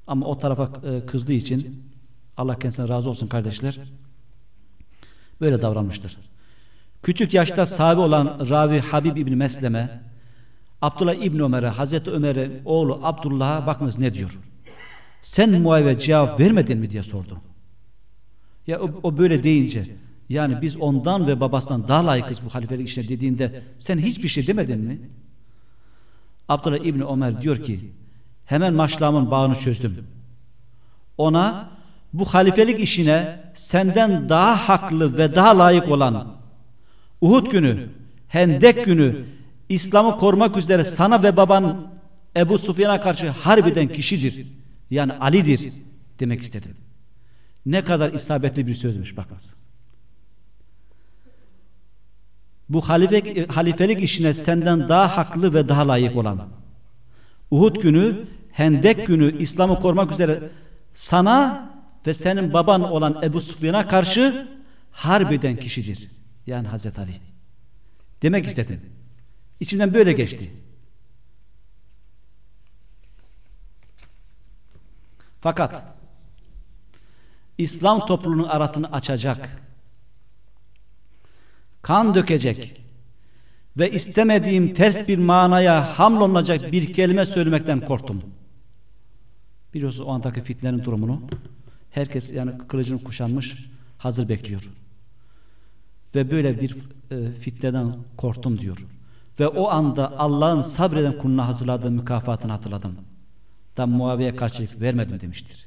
Ama o tarafa e, kızdığı için Allah kendisine razı olsun kardeşler böyle davranmıştır. Küçük yaşta sahibi olan Ravi Habib İbni Mesleme Abdullah İbni Ömer'e Hazreti Ömer'e oğlu Abdullah'a bakınız ne diyor. Sen Muaviye cevap vermedin mi diye sordu. Ya o, o böyle deyince yani biz ondan ve babasından daha layıkız bu halifelik işine dediğinde sen hiçbir şey demedin mi? Abdullah İbni Ömer diyor ki hemen maşlamın bağını çözdüm. Ona bu halifelik işine senden daha haklı ve daha layık olan Uhud günü, Hendek günü İslam'ı korumak üzere sana ve baban Ebu Sufyan'a karşı harbiden kişidir. Yani Ali'dir demek istedim. Ne kadar isabetli bir sözmüş bakınız. Bu halife, halifelik işine senden daha haklı ve daha layık olan Uhud günü, Hendek günü İslam'ı korumak üzere sana ve senin baban olan Ebu Sufyan'a karşı harbiden kişidir. Yani Hazreti Ali. Demek istedim. İçimden böyle geçti. Fakat İslam topluluğunun arasını açacak, kan dökecek ve istemediğim ters bir manaya hamlolunacak bir kelime söylemekten korktum. Biliyorsunuz o andaki fitnenin durumunu herkes yani kılıcını kuşanmış hazır bekliyor. Ve böyle bir e, fitneden korktum diyor. Ve o anda Allah'ın sabreden kuluna hazırladığı mükafatını hatırladım. Tam Muaviye karşılık vermedim demiştir.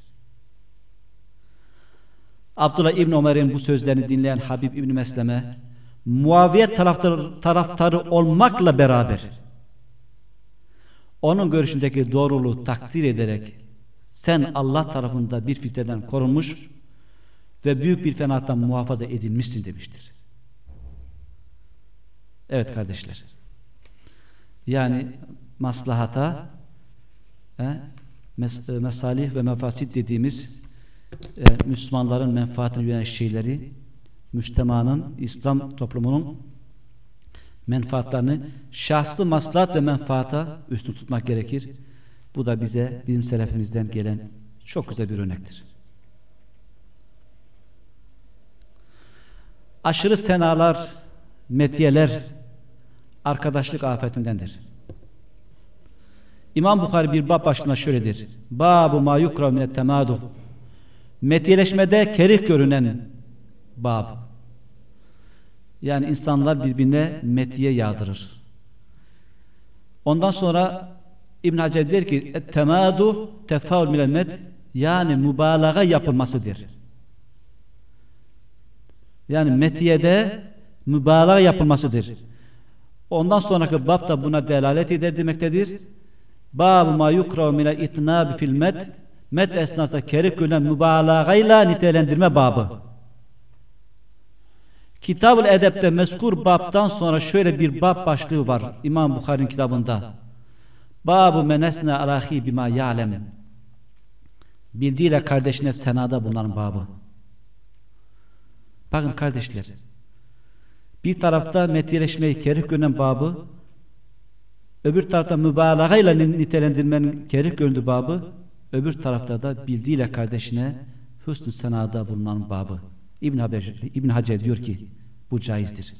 Abdullah İbni Ömer'in bu sözlerini dinleyen Habib İbni Mesleme Muaviye taraftarı, taraftarı olmakla beraber onun görüşündeki doğruluğu takdir ederek sen Allah tarafında bir fitneden korunmuş ve büyük bir fenaattan muhafaza edilmişsin demiştir. Evet kardeşler. Yani maslahata e, mes mesalih ve mefasit dediğimiz e, Müslümanların menfaatine yönelik şeyleri müstemanın, İslam toplumunun menfaatlerini şahsı maslahat ve menfaata üstün tutmak gerekir. Bu da bize bizim selefimizden gelen çok güzel bir örnektir. Aşırı senalar, metiyeler arkadaşlık afetindendir. İmam Bukhari bir bab başlığına şöyledir. Babu ma yukra minet temadu. Metiyeleşmede kerih görünen bab. Yani insanlar birbirine metiye yağdırır. Ondan sonra İbn Hacer der ki temadu tefaul minel met yani mübalağa yapılmasıdır. Yani metiyede mübalağa yapılmasıdır. Ondan sonraki bab da buna delalet eder demektedir. Bab ma yukrav mine itnab fil met met esnasında kerik görülen mübalağayla nitelendirme babı. Kitab-ül Edep'te mezkur babdan sonra şöyle bir bab başlığı var İmam Bukhari'nin kitabında. Babu menesne alahi bima ya'lem. Bildiğiyle kardeşine senada bulunan babı. Bakın kardeşler. Bir tarafta metiyeleşmeyi kerih gören babı Öbür tarafta mübalağayla nitelendirmenin gerek göründüğü babı, öbür tarafta da bildiğiyle kardeşine hüsnü senada bulunan babı. İbn, Haber, İbn Hacer diyor ki bu caizdir.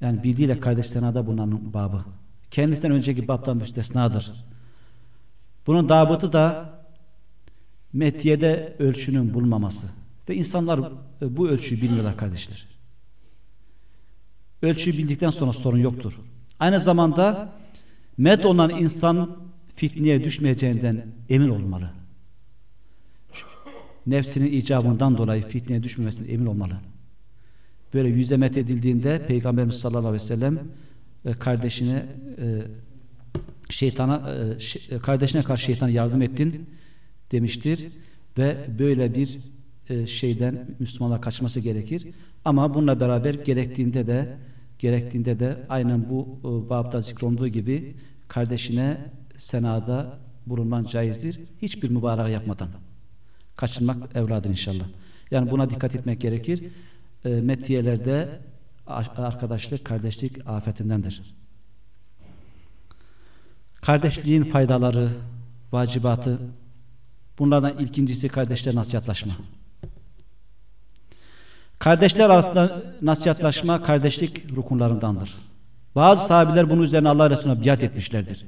Yani bildiğiyle kardeş senada bulunan babı. Kendisinden önceki babdan müstesnadır. Bunun davıtı da metiyede ölçünün bulunmaması. Ve insanlar e, bu ölçüyü bilmiyorlar kardeşler. Ölçüyü bildikten sonra sorun yoktur. Aynı zamanda med olan insan fitneye düşmeyeceğinden emin olmalı. Nefsinin icabından dolayı fitneye düşmemesinden emin olmalı. Böyle yüze met edildiğinde Peygamberimiz sallallahu aleyhi ve sellem e, kardeşine e, şeytana kardeşine karşı şeytana yardım ettin demiştir ve böyle bir e, şeyden Müslümanlar kaçması gerekir. Ama bununla beraber gerektiğinde de gerektiğinde de aynen bu e, babda zikrolunduğu gibi kardeşine senada bulunman caizdir. Hiçbir mübarek yapmadan. Kaçınmak evladın inşallah. Yani buna dikkat etmek gerekir. E, metiyelerde arkadaşlık, kardeşlik afetindendir. Kardeşliğin faydaları, vacibatı bunlardan ilkincisi kardeşler nasihatlaşma. Kardeşler arasında nasihatlaşma kardeşlik rukunlarındandır. Bazı sahabiler bunun üzerine Allah Resulü'ne biat etmişlerdir.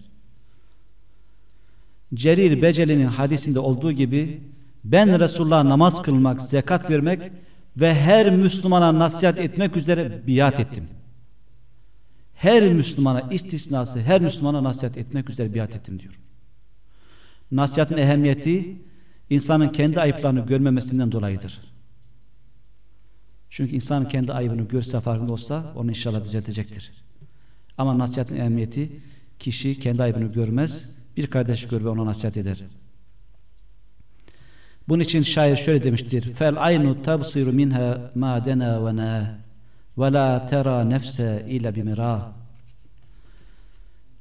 Cerir Beceli'nin hadisinde olduğu gibi ben Resulullah'a namaz kılmak, zekat vermek ve her Müslümana nasihat etmek üzere biat ettim. Her Müslümana istisnası her Müslümana nasihat etmek üzere biat ettim diyor. Nasihatın ehemmiyeti insanın kendi ayıplarını görmemesinden dolayıdır. Çünkü insan kendi ayıbını görse farkında olsa onu inşallah düzeltecektir. Ama nasihatin ehemmiyeti kişi kendi ayıbını görmez, bir kardeş gör ve ona nasihat eder. Bunun için şair şöyle demiştir. Fel aynu tabsiru minha ma dena ve na ve la tera nefse ila bimira.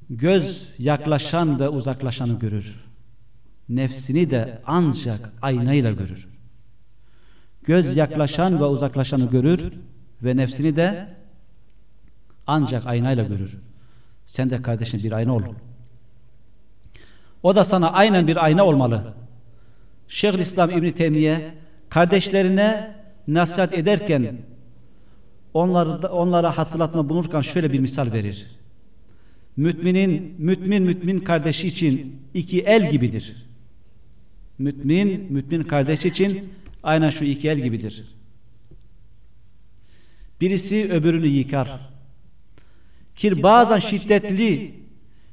Göz yaklaşan ve uzaklaşanı görür. Nefsini de ancak aynayla görür. Göz yaklaşan ve uzaklaşanı görür ve nefsini de ancak aynayla görür. Sen de kardeşin bir ayna ol. O da sana aynen bir ayna olmalı. Şeyhülislam İbni Teymiye kardeşlerine nasihat ederken onları onlara hatırlatma bulunurken şöyle bir misal verir. Mütminin, mütmin mütmin kardeşi için iki el gibidir. Mütmin, mütmin kardeşi için aynen şu iki el gibidir. Birisi öbürünü yıkar. Kir bazen şiddetli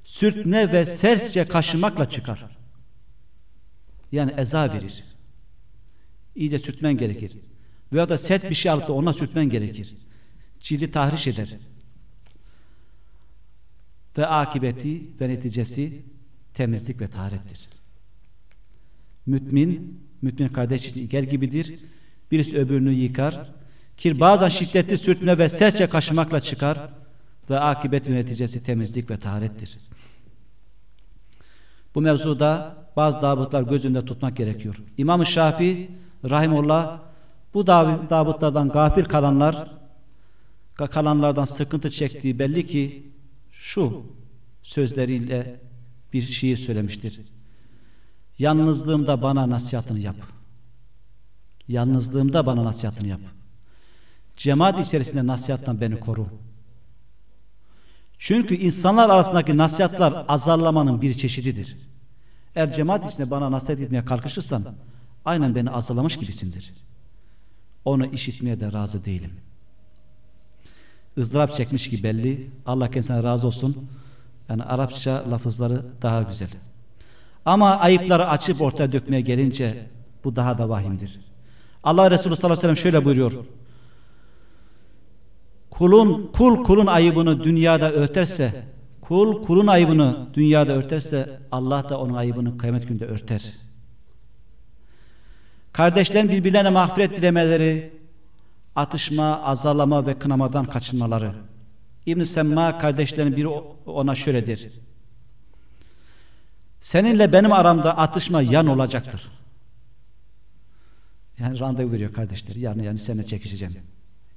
sürtme ve sertçe kaşımakla çıkar. Yani eza verir. İyice sürtmen gerekir. Veya da sert bir şey alıp da ona sürtmen gerekir. Cildi tahriş eder. Ve akibeti ve neticesi temizlik ve taharettir. Mütmin, mütmin kardeş için gibidir. Birisi öbürünü yıkar. Kir bazen şiddetli sürtme ve sertçe kaşımakla çıkar ve akibet ve neticesi temizlik ve taharettir. Bu mevzuda bazı davutlar gözünde tutmak gerekiyor. İmam-ı Şafii Rahimullah bu davutlardan gafil kalanlar kalanlardan sıkıntı çektiği belli ki şu sözleriyle bir şiir söylemiştir. Yalnızlığımda bana nasihatını yap. Yalnızlığımda bana nasihatını yap. Cemaat içerisinde nasihattan beni koru. Çünkü insanlar arasındaki nasihatlar azarlamanın bir çeşididir. Eğer cemaat içinde bana nasihat etmeye kalkışırsan aynen beni azarlamış gibisindir. Onu işitmeye de razı değilim. ızdırap çekmiş gibi belli. Allah kendisine razı olsun. Yani Arapça lafızları daha güzel. Ama ayıpları açıp ortaya dökmeye gelince bu daha da vahimdir. Allah Resulü sallallahu aleyhi ve sellem şöyle buyuruyor. Kulun, kul kulun ayıbını dünyada örterse, kul kulun ayıbını dünyada örterse Allah da onun ayıbını kıyamet günde örter. Kardeşlerin birbirlerine mağfiret dilemeleri, atışma, azarlama ve kınamadan kaçınmaları. İbn-i Semma kardeşlerin biri ona şöyledir. Seninle benim aramda atışma yan olacaktır. Yani randevu veriyor kardeşler. Yani yani seninle çekişeceğim.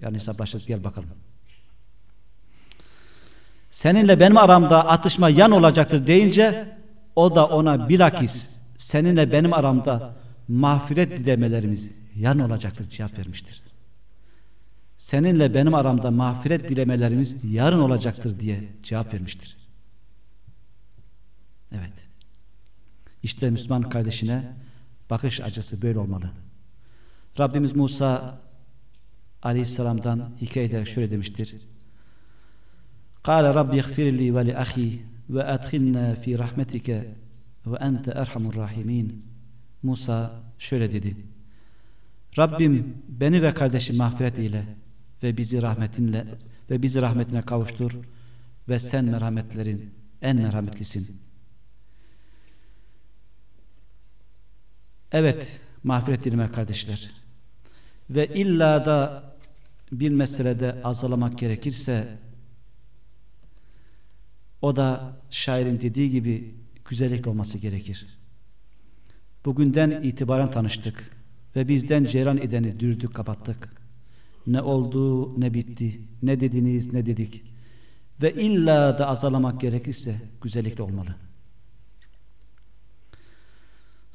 Yani hesaplaşacağız gel bakalım. seninle benim aramda atışma yan olacaktır deyince o da ona bilakis seninle benim aramda mağfiret dilemelerimiz yan olacaktır cevap vermiştir. Seninle benim aramda mağfiret dilemelerimiz yarın olacaktır diye cevap vermiştir. Evet. İşte Müslüman kardeşine bakış acısı böyle olmalı. Rabbimiz Musa Aleyhisselam'dan hikayede şöyle demiştir. Kale Rabbi ighfirli ve li ahi ve adkhilna fi rahmetike ve ente erhamur rahimin. Musa şöyle dedi. Rabbim beni ve kardeşim mağfiret eyle ve bizi rahmetinle ve bizi rahmetine kavuştur ve sen merhametlerin en merhametlisin. Evet, mağfiret dilime kardeşler. Ve illa da bir meselede azalamak gerekirse o da şairin dediği gibi güzellik olması gerekir. Bugünden itibaren tanıştık ve bizden ceyran edeni dürdük kapattık. Ne oldu ne bitti, ne dediniz ne dedik. Ve illa da azalamak gerekirse güzellikle olmalı.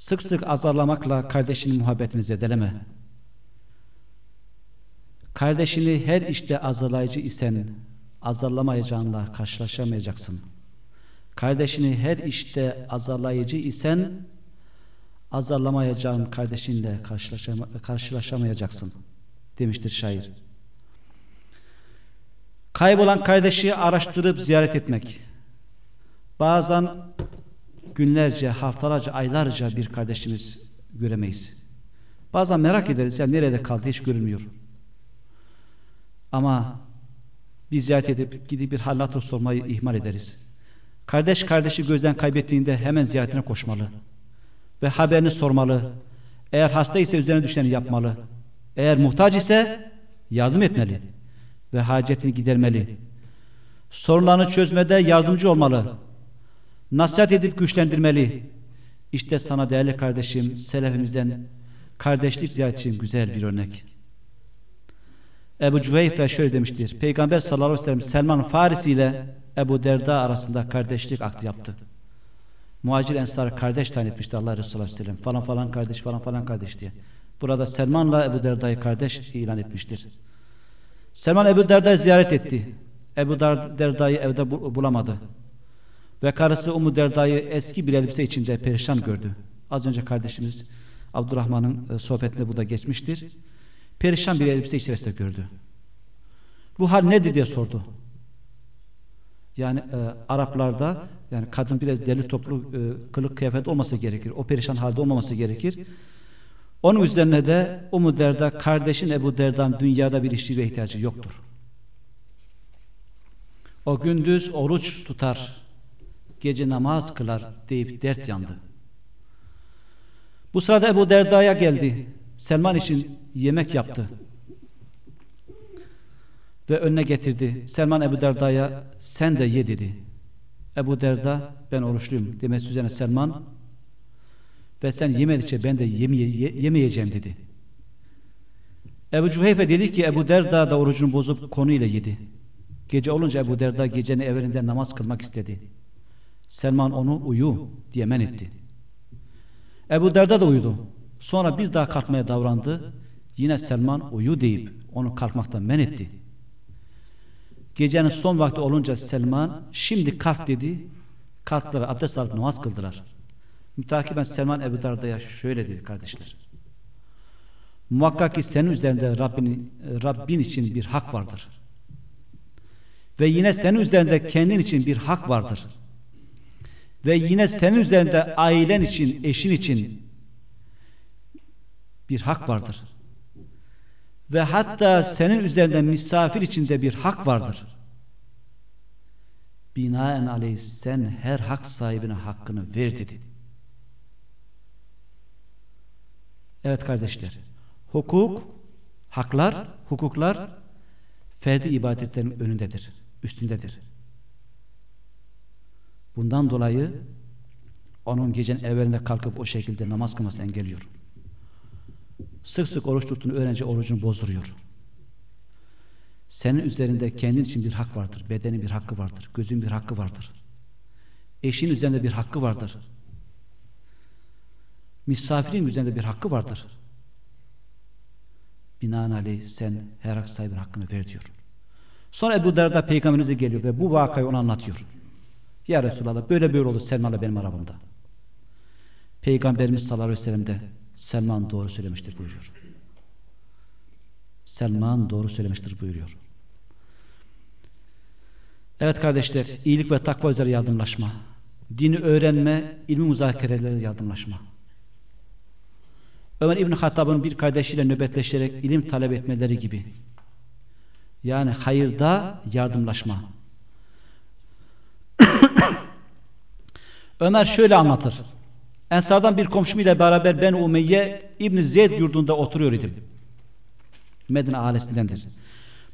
Sık sık azarlamakla kardeşinin muhabbetini zedeleme. Kardeşini her işte azarlayıcı isen azarlamayacağınla karşılaşamayacaksın. Kardeşini her işte azarlayıcı isen azarlamayacağın kardeşinle karşılaşama, karşılaşamayacaksın demiştir şair. Kaybolan kardeşi araştırıp ziyaret etmek. Bazen günlerce, haftalarca, aylarca bir kardeşimiz göremeyiz. Bazen merak ederiz ya nerede kaldı hiç görünmüyor. Ama bir ziyaret edip gidip bir hal sormayı ihmal ederiz. Kardeş kardeşi gözden kaybettiğinde hemen ziyaretine koşmalı. Ve haberini sormalı. Eğer hasta ise üzerine düşeni yapmalı. Eğer muhtaç ise yardım etmeli. Ve hacetini gidermeli. Sorunlarını çözmede yardımcı olmalı. Nasihat edip güçlendirmeli. İşte sana değerli kardeşim, selefimizden kardeşlik ziyaret için güzel bir örnek. Ebu Cüheyfe şöyle demiştir. Peygamber sallallahu aleyhi ve sellem Selman Farisi ile Ebu Derda arasında kardeşlik aktı yaptı. Muhacir Ensar kardeş tayin etmişti Allah Resulü sallallahu aleyhi ve sellem. Falan falan kardeş falan falan kardeş diye. Burada Selman'la Ebu Derda'yı kardeş ilan etmiştir. Selman Ebu Derda'yı ziyaret etti. Ebu Derda'yı evde bulamadı. Ve karısı Umu Derda'yı eski bir elbise içinde perişan gördü. Az önce kardeşimiz Abdurrahman'ın e, sohbetinde bu da geçmiştir. Perişan bir elbise içerisinde gördü. Bu hal nedir diye sordu. Yani e, Araplarda yani kadın biraz deli toplu e, kılık kıyafet olması gerekir. O perişan halde olmaması gerekir. Onun üzerine de Umu Derda kardeşin Ebu Derda'nın dünyada bir işçi ve ihtiyacı yoktur. O gündüz oruç tutar, gece namaz kılar deyip dert yandı. Bu sırada Ebu Derda'ya geldi. Selman için yemek yaptı. Ve önüne getirdi. Selman Ebu Derda'ya sen de ye dedi. Ebu Derda ben oruçluyum demesi üzerine Selman ve sen yemedikçe ben de yemeye, yemeyeceğim dedi. Ebu Cüheyfe dedi ki Ebu Derda da orucunu bozup konuyla yedi. Gece olunca Ebu Derda gecenin evvelinde namaz kılmak istedi. Selman onu uyu diye men etti. Ebu Derda da uyudu. Sonra bir daha kalkmaya davrandı. Yine Selman uyu deyip onu kalkmaktan men etti. Gecenin son vakti olunca Selman şimdi kalk dedi. Kalktılar abdest alıp namaz kıldılar. Mütakiben Selman Ebu Darda'ya şöyle dedi kardeşler. Muhakkak ki senin üzerinde Rabbin, Rabbin için bir hak vardır. Ve yine senin üzerinde kendin için bir hak vardır. Ve yine senin üzerinde ailen için, eşin için bir hak vardır. Ve hatta senin üzerinde misafir içinde bir hak vardır. Binaen aleyh sen her hak sahibine hakkını ver dedi. Evet kardeşler. Hukuk, haklar, hukuklar ferdi ibadetlerin önündedir, üstündedir. Bundan dolayı onun gecenin evvelinde kalkıp o şekilde namaz kılması engelliyor. Sık sık oruç tuttuğunu öğrenci orucunu bozduruyor. Senin üzerinde kendin için bir hak vardır. Bedenin bir hakkı vardır. Gözün bir hakkı vardır. Eşin üzerinde bir hakkı vardır. Misafirin üzerinde bir hakkı vardır. Binaenaleyh sen her hak sahibinin hakkını ver diyor. Sonra Ebu Derda peygamberimize geliyor ve bu vakayı ona anlatıyor. Ya Resulallah böyle böyle oldu Selman'la benim arabamda. Peygamberimiz sallallahu aleyhi ve sellem de Selman doğru söylemiştir buyuruyor. Selman doğru söylemiştir buyuruyor. Evet kardeşler, iyilik ve takva üzere yardımlaşma. Dini öğrenme, ilmi müzakereleri yardımlaşma. Ömer İbni Hattab'ın bir kardeşiyle nöbetleşerek ilim talep etmeleri gibi. Yani hayırda yardımlaşma. Ömer şöyle anlatır. Ensardan bir komşum ile beraber ben Umeyye İbn Zeyd yurdunda oturuyor idim. Medine ailesindendir.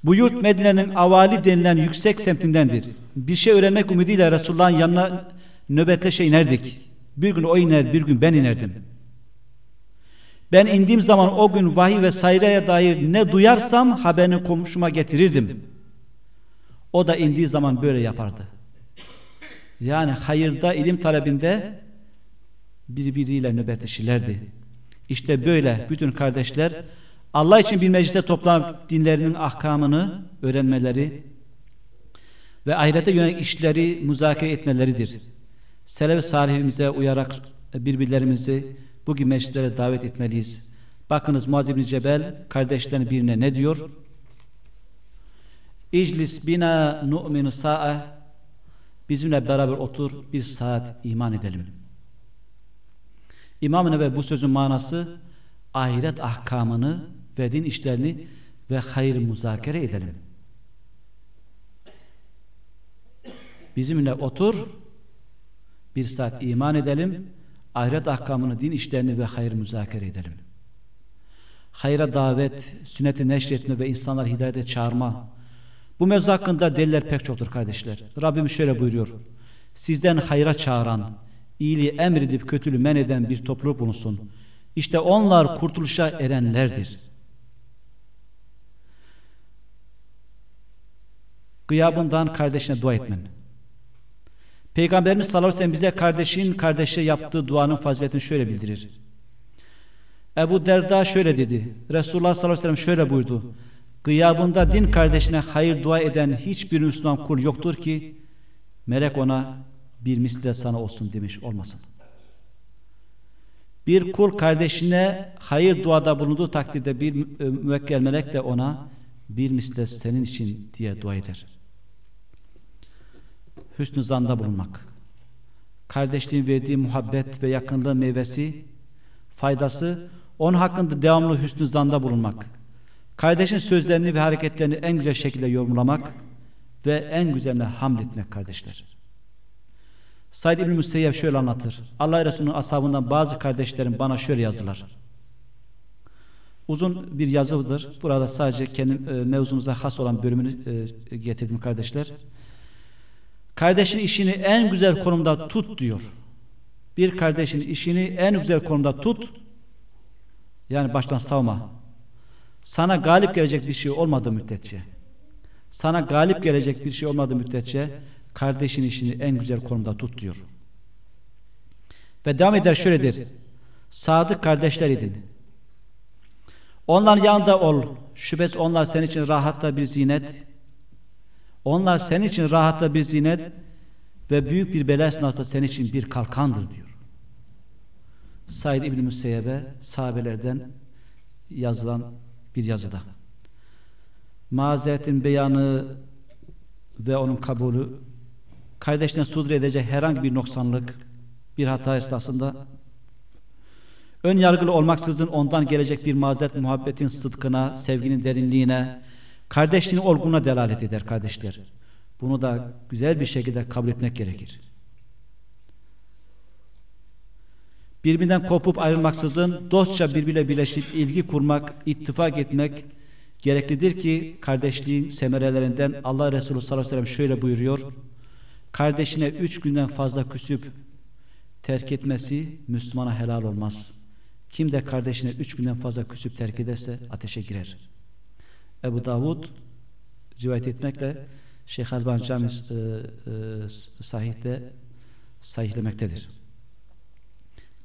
Bu yurt Medine'nin avali denilen yüksek semtindendir. Bir şey öğrenmek ümidiyle Resulullah'ın yanına nöbetleşe inerdik. Bir gün o iner, bir gün ben inerdim. Ben indiğim zaman o gün vahiy ve sayraya dair ne duyarsam haberini komşuma getirirdim. O da indiği zaman böyle yapardı. Yani hayırda, ilim talebinde birbiriyle nöbetleşirlerdi. İşte böyle bütün kardeşler Allah için bir mecliste toplanıp dinlerinin ahkamını öğrenmeleri ve ahirete yönelik işleri müzakere etmeleridir. Selef salihimize uyarak birbirlerimizi bu gibi meclislere davet etmeliyiz. Bakınız Muaz İbni Cebel kardeşlerin birine ne diyor? İclis bina nu'minu sa'a bizimle beraber otur bir saat iman edelim. İmam Nebevi bu sözün manası ahiret ahkamını ve din işlerini ve hayır müzakere edelim. Bizimle otur bir saat iman edelim ahiret ahkamını, din işlerini ve hayır müzakere edelim. Hayra davet, sünneti neşretme ve insanlar hidayete çağırma. Bu mevzu hakkında deliller pek çoktur kardeşler. Rabbim şöyle buyuruyor. Sizden hayra çağıran, iyiliği emredip kötülüğü men eden bir topluluk bulunsun. İşte onlar kurtuluşa erenlerdir. Gıyabından kardeşine dua etmen. Peygamberimiz sallallahu aleyhi ve sellem bize kardeşin kardeşe yaptığı duanın faziletini şöyle bildirir. Ebu Derda şöyle dedi. Resulullah sallallahu aleyhi ve sellem şöyle buyurdu. Gıyabında din kardeşine hayır dua eden hiçbir Müslüman kul yoktur ki melek ona bir misle sana olsun demiş olmasın. Bir kul kardeşine hayır duada bulunduğu takdirde bir müvekkel melek de ona bir misle senin için diye dua eder hüsnü zanda bulunmak. Kardeşliğin verdiği muhabbet ve yakınlığın meyvesi, faydası, onun hakkında devamlı hüsnü zanda bulunmak. Kardeşin sözlerini ve hareketlerini en güzel şekilde yorumlamak ve en güzeline hamd etmek kardeşler. Said İbni Müseyyep şöyle anlatır. Allah Resulü'nün ashabından bazı kardeşlerim bana şöyle yazılar. Uzun bir yazıdır. Burada sadece kendi e, mevzumuza has olan bölümünü e, getirdim kardeşler. Kardeşin işini en güzel konumda tut diyor. Bir kardeşin işini en güzel konumda tut. Yani baştan savma. Sana galip gelecek bir şey olmadığı müddetçe. Sana galip gelecek bir şey olmadığı müddetçe kardeşin işini en güzel konumda tut diyor. Ve devam eder şöyledir. Sadık kardeşler edin. Onların yanında ol. Şüphesiz onlar senin için rahatla bir zinet, onlar senin için rahatla bir zinet ve büyük bir bela esnasında senin için bir kalkandır diyor. Said İbni Müseyyebe sahabelerden yazılan bir yazıda. Mazeretin beyanı ve onun kabulü kardeşine sudur edecek herhangi bir noksanlık bir hata esnasında ön yargılı olmaksızın ondan gelecek bir mazeret muhabbetin sıdkına, sevginin derinliğine, Kardeşliğin olguna delalet eder kardeşler. Bunu da güzel bir şekilde kabul etmek gerekir. Birbirinden kopup ayrılmaksızın dostça birbirle birleşip ilgi kurmak, ittifak etmek gereklidir ki kardeşliğin semerelerinden Allah Resulü sallallahu aleyhi ve sellem şöyle buyuruyor. Kardeşine üç günden fazla küsüp terk etmesi Müslümana helal olmaz. Kim de kardeşine üç günden fazla küsüp terk ederse ateşe girer. Ebu Davud rivayet etmekle Şeyh Albani Cami e, e, sahihte sahihlemektedir.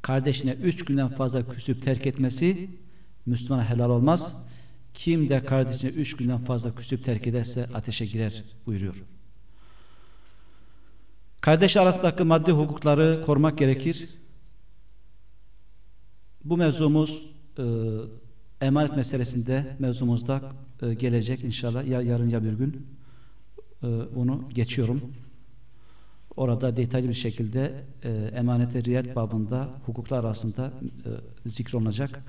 Kardeşine üç günden fazla küsüp terk etmesi Müslümana helal olmaz. Kim de kardeşine üç günden fazla küsüp terk ederse ateşe girer buyuruyor. Kardeş arasındaki maddi hukukları korumak gerekir. Bu mevzumuz e, emanet meselesinde mevzumuzda e, gelecek inşallah ya yarın ya bir gün e, onu geçiyorum. Orada detaylı bir şekilde e, emanete riyet babında hukuklar arasında e, zikrolunacak.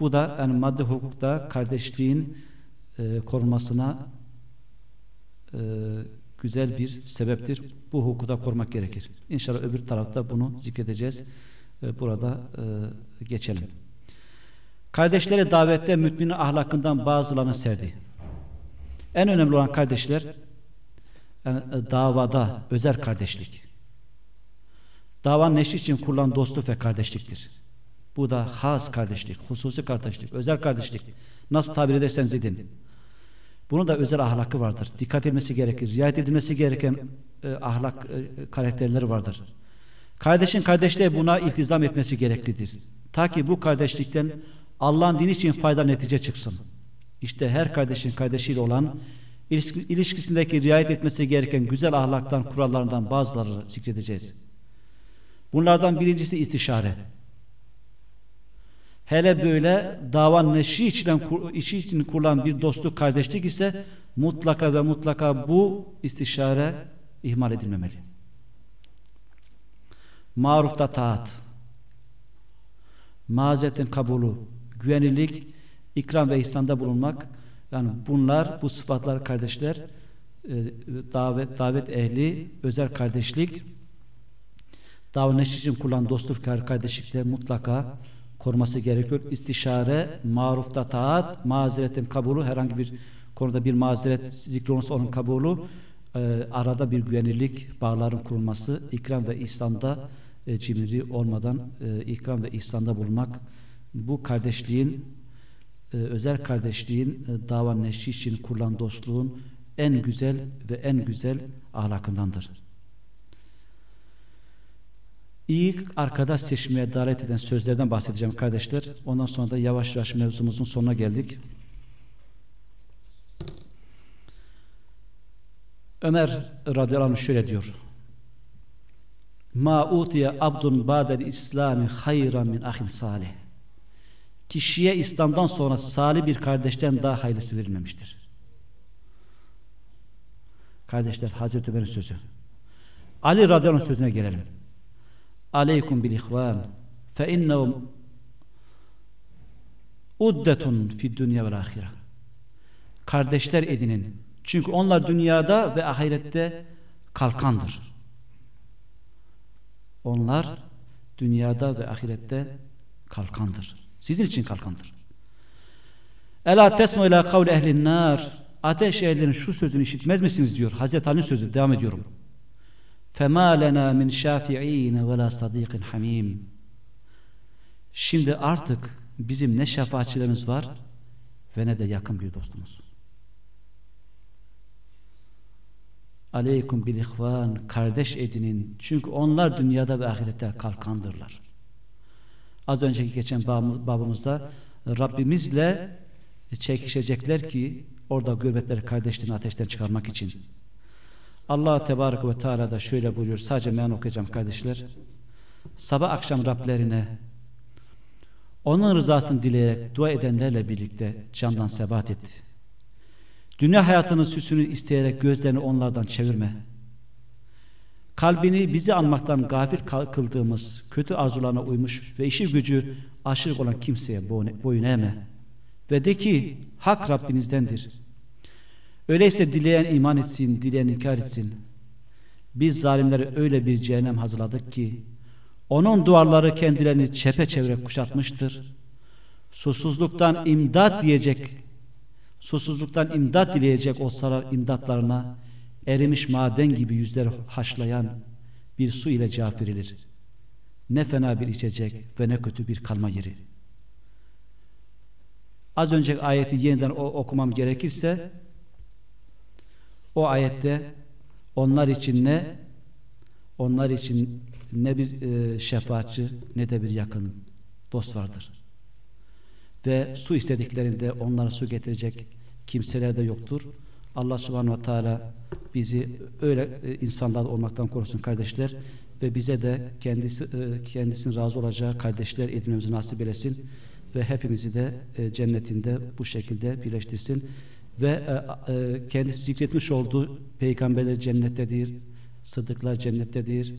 Bu da yani maddi hukukta kardeşliğin e, korunmasına e, güzel bir sebeptir. Bu hukuku korumak gerekir. İnşallah öbür tarafta bunu zikredeceğiz. E, burada e, geçelim. Kardeşleri davette müminin ahlakından bazılarını serdi. En önemli olan kardeşler yani e, davada özel kardeşlik. Davanın neşri için kurulan dostluk ve kardeşliktir. Bu da has kardeşlik, hususi kardeşlik, özel kardeşlik. Nasıl tabir ederseniz edin. Bunun da özel ahlakı vardır. Dikkat edilmesi gerekir. Riayet edilmesi gereken e, ahlak e, karakterleri vardır. Kardeşin kardeşliğe buna iltizam etmesi gereklidir. Ta ki bu kardeşlikten Allah'ın dini için fayda netice çıksın. İşte her kardeşin kardeşiyle olan ilişkisindeki riayet etmesi gereken güzel ahlaktan, kurallarından bazıları zikredeceğiz. Bunlardan birincisi istişare. Hele böyle davan neşri için, işi için kurulan bir dostluk, kardeşlik ise mutlaka ve mutlaka bu istişare ihmal edilmemeli. Marufta taat, mazetin kabulü, güvenilik, ikram ve ihsanda bulunmak, yani bunlar, bu sıfatlar kardeşler, e, davet davet ehli, özel kardeşlik, davet için kurulan dostluk kardeşlikte mutlaka koruması gerekiyor. İstişare, marufta taat, mazeretin kabulü, herhangi bir konuda bir mazeret zikri olursa onun kabulü, e, arada bir güvenirlik bağların kurulması, ikram ve İslam'da e, cimri olmadan ikram ve ihsanda bulunmak, bu kardeşliğin e, özel kardeşliğin e, dava neşri için kurulan dostluğun en güzel ve en güzel ahlakındandır. İyi arkadaş seçmeye davet eden sözlerden bahsedeceğim kardeşler. Ondan sonra da yavaş yavaş mevzumuzun sonuna geldik. Ömer radıyallahu anh şöyle diyor. Ma utiye abdun ba'del islami hayran min ahin salih. Kişiye İslam'dan sonra salih bir kardeşten daha hayırlısı verilmemiştir. Kardeşler Hazreti Ömer'in sözü. Ali radıyallahu sözüne gelelim. Aleykum bil ihvan fe innehum uddetun fi dünya ve ahire. Kardeşler edinin. Çünkü onlar dünyada ve ahirette kalkandır. Onlar dünyada ve ahirette kalkandır. Sizin için kalkandır. Ela tesmu ila kavli ehlin nar. Ateş ehlilerin şu sözünü işitmez misiniz diyor. Hazreti Ali'nin sözü devam ediyorum. Fema lena min şafi'in ve la sadikin hamim. Şimdi artık bizim ne şefaatçilerimiz var ve ne de yakın bir dostumuz. Aleykum bil ihvan kardeş edinin çünkü onlar dünyada ve ahirette kalkandırlar. Az önceki geçen babımızda Rabbimizle çekişecekler ki orada gürbetleri kardeşliğini ateşten çıkarmak için. Allah Tebarek ve Teala da şöyle buyuruyor. Sadece meyan okuyacağım kardeşler. Sabah akşam Rablerine onun rızasını dileyerek dua edenlerle birlikte candan sebat etti. Dünya hayatının süsünü isteyerek gözlerini onlardan çevirme. Kalbini bizi anmaktan gafil kıldığımız, kötü arzularına uymuş ve işi gücü aşırı olan kimseye boyun eğme. Ve de ki hak Rabbinizdendir. Öyleyse dileyen iman etsin, dileyen inkar etsin. Biz zalimlere öyle bir cehennem hazırladık ki onun duvarları kendilerini çepeçevre kuşatmıştır. Susuzluktan imdat diyecek, susuzluktan imdat dileyecek olsalar imdatlarına erimiş maden gibi yüzleri haşlayan bir su ile cevap verilir. Ne fena bir içecek ve ne kötü bir kalma yeri. Az önce ayeti yeniden okumam gerekirse o ayette onlar için ne onlar için ne bir e, şefaatçi ne de bir yakın dost vardır. Ve su istediklerinde onlara su getirecek kimseler de yoktur. Allah subhanahu ve teala bizi öyle e, insanlar olmaktan korusun kardeşler ve bize de kendisi e, kendisinin razı olacağı kardeşler edinmemizi nasip eylesin ve hepimizi de e, cennetinde bu şekilde birleştirsin ve kendisi zikretmiş olduğu peygamberler cennettedir sıddıklar cennettedir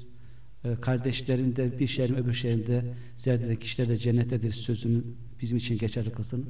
kardeşlerin de bir şehrin öbür şehrinde ziyaret eden kişiler de cennettedir sözünü bizim için geçerli kılsın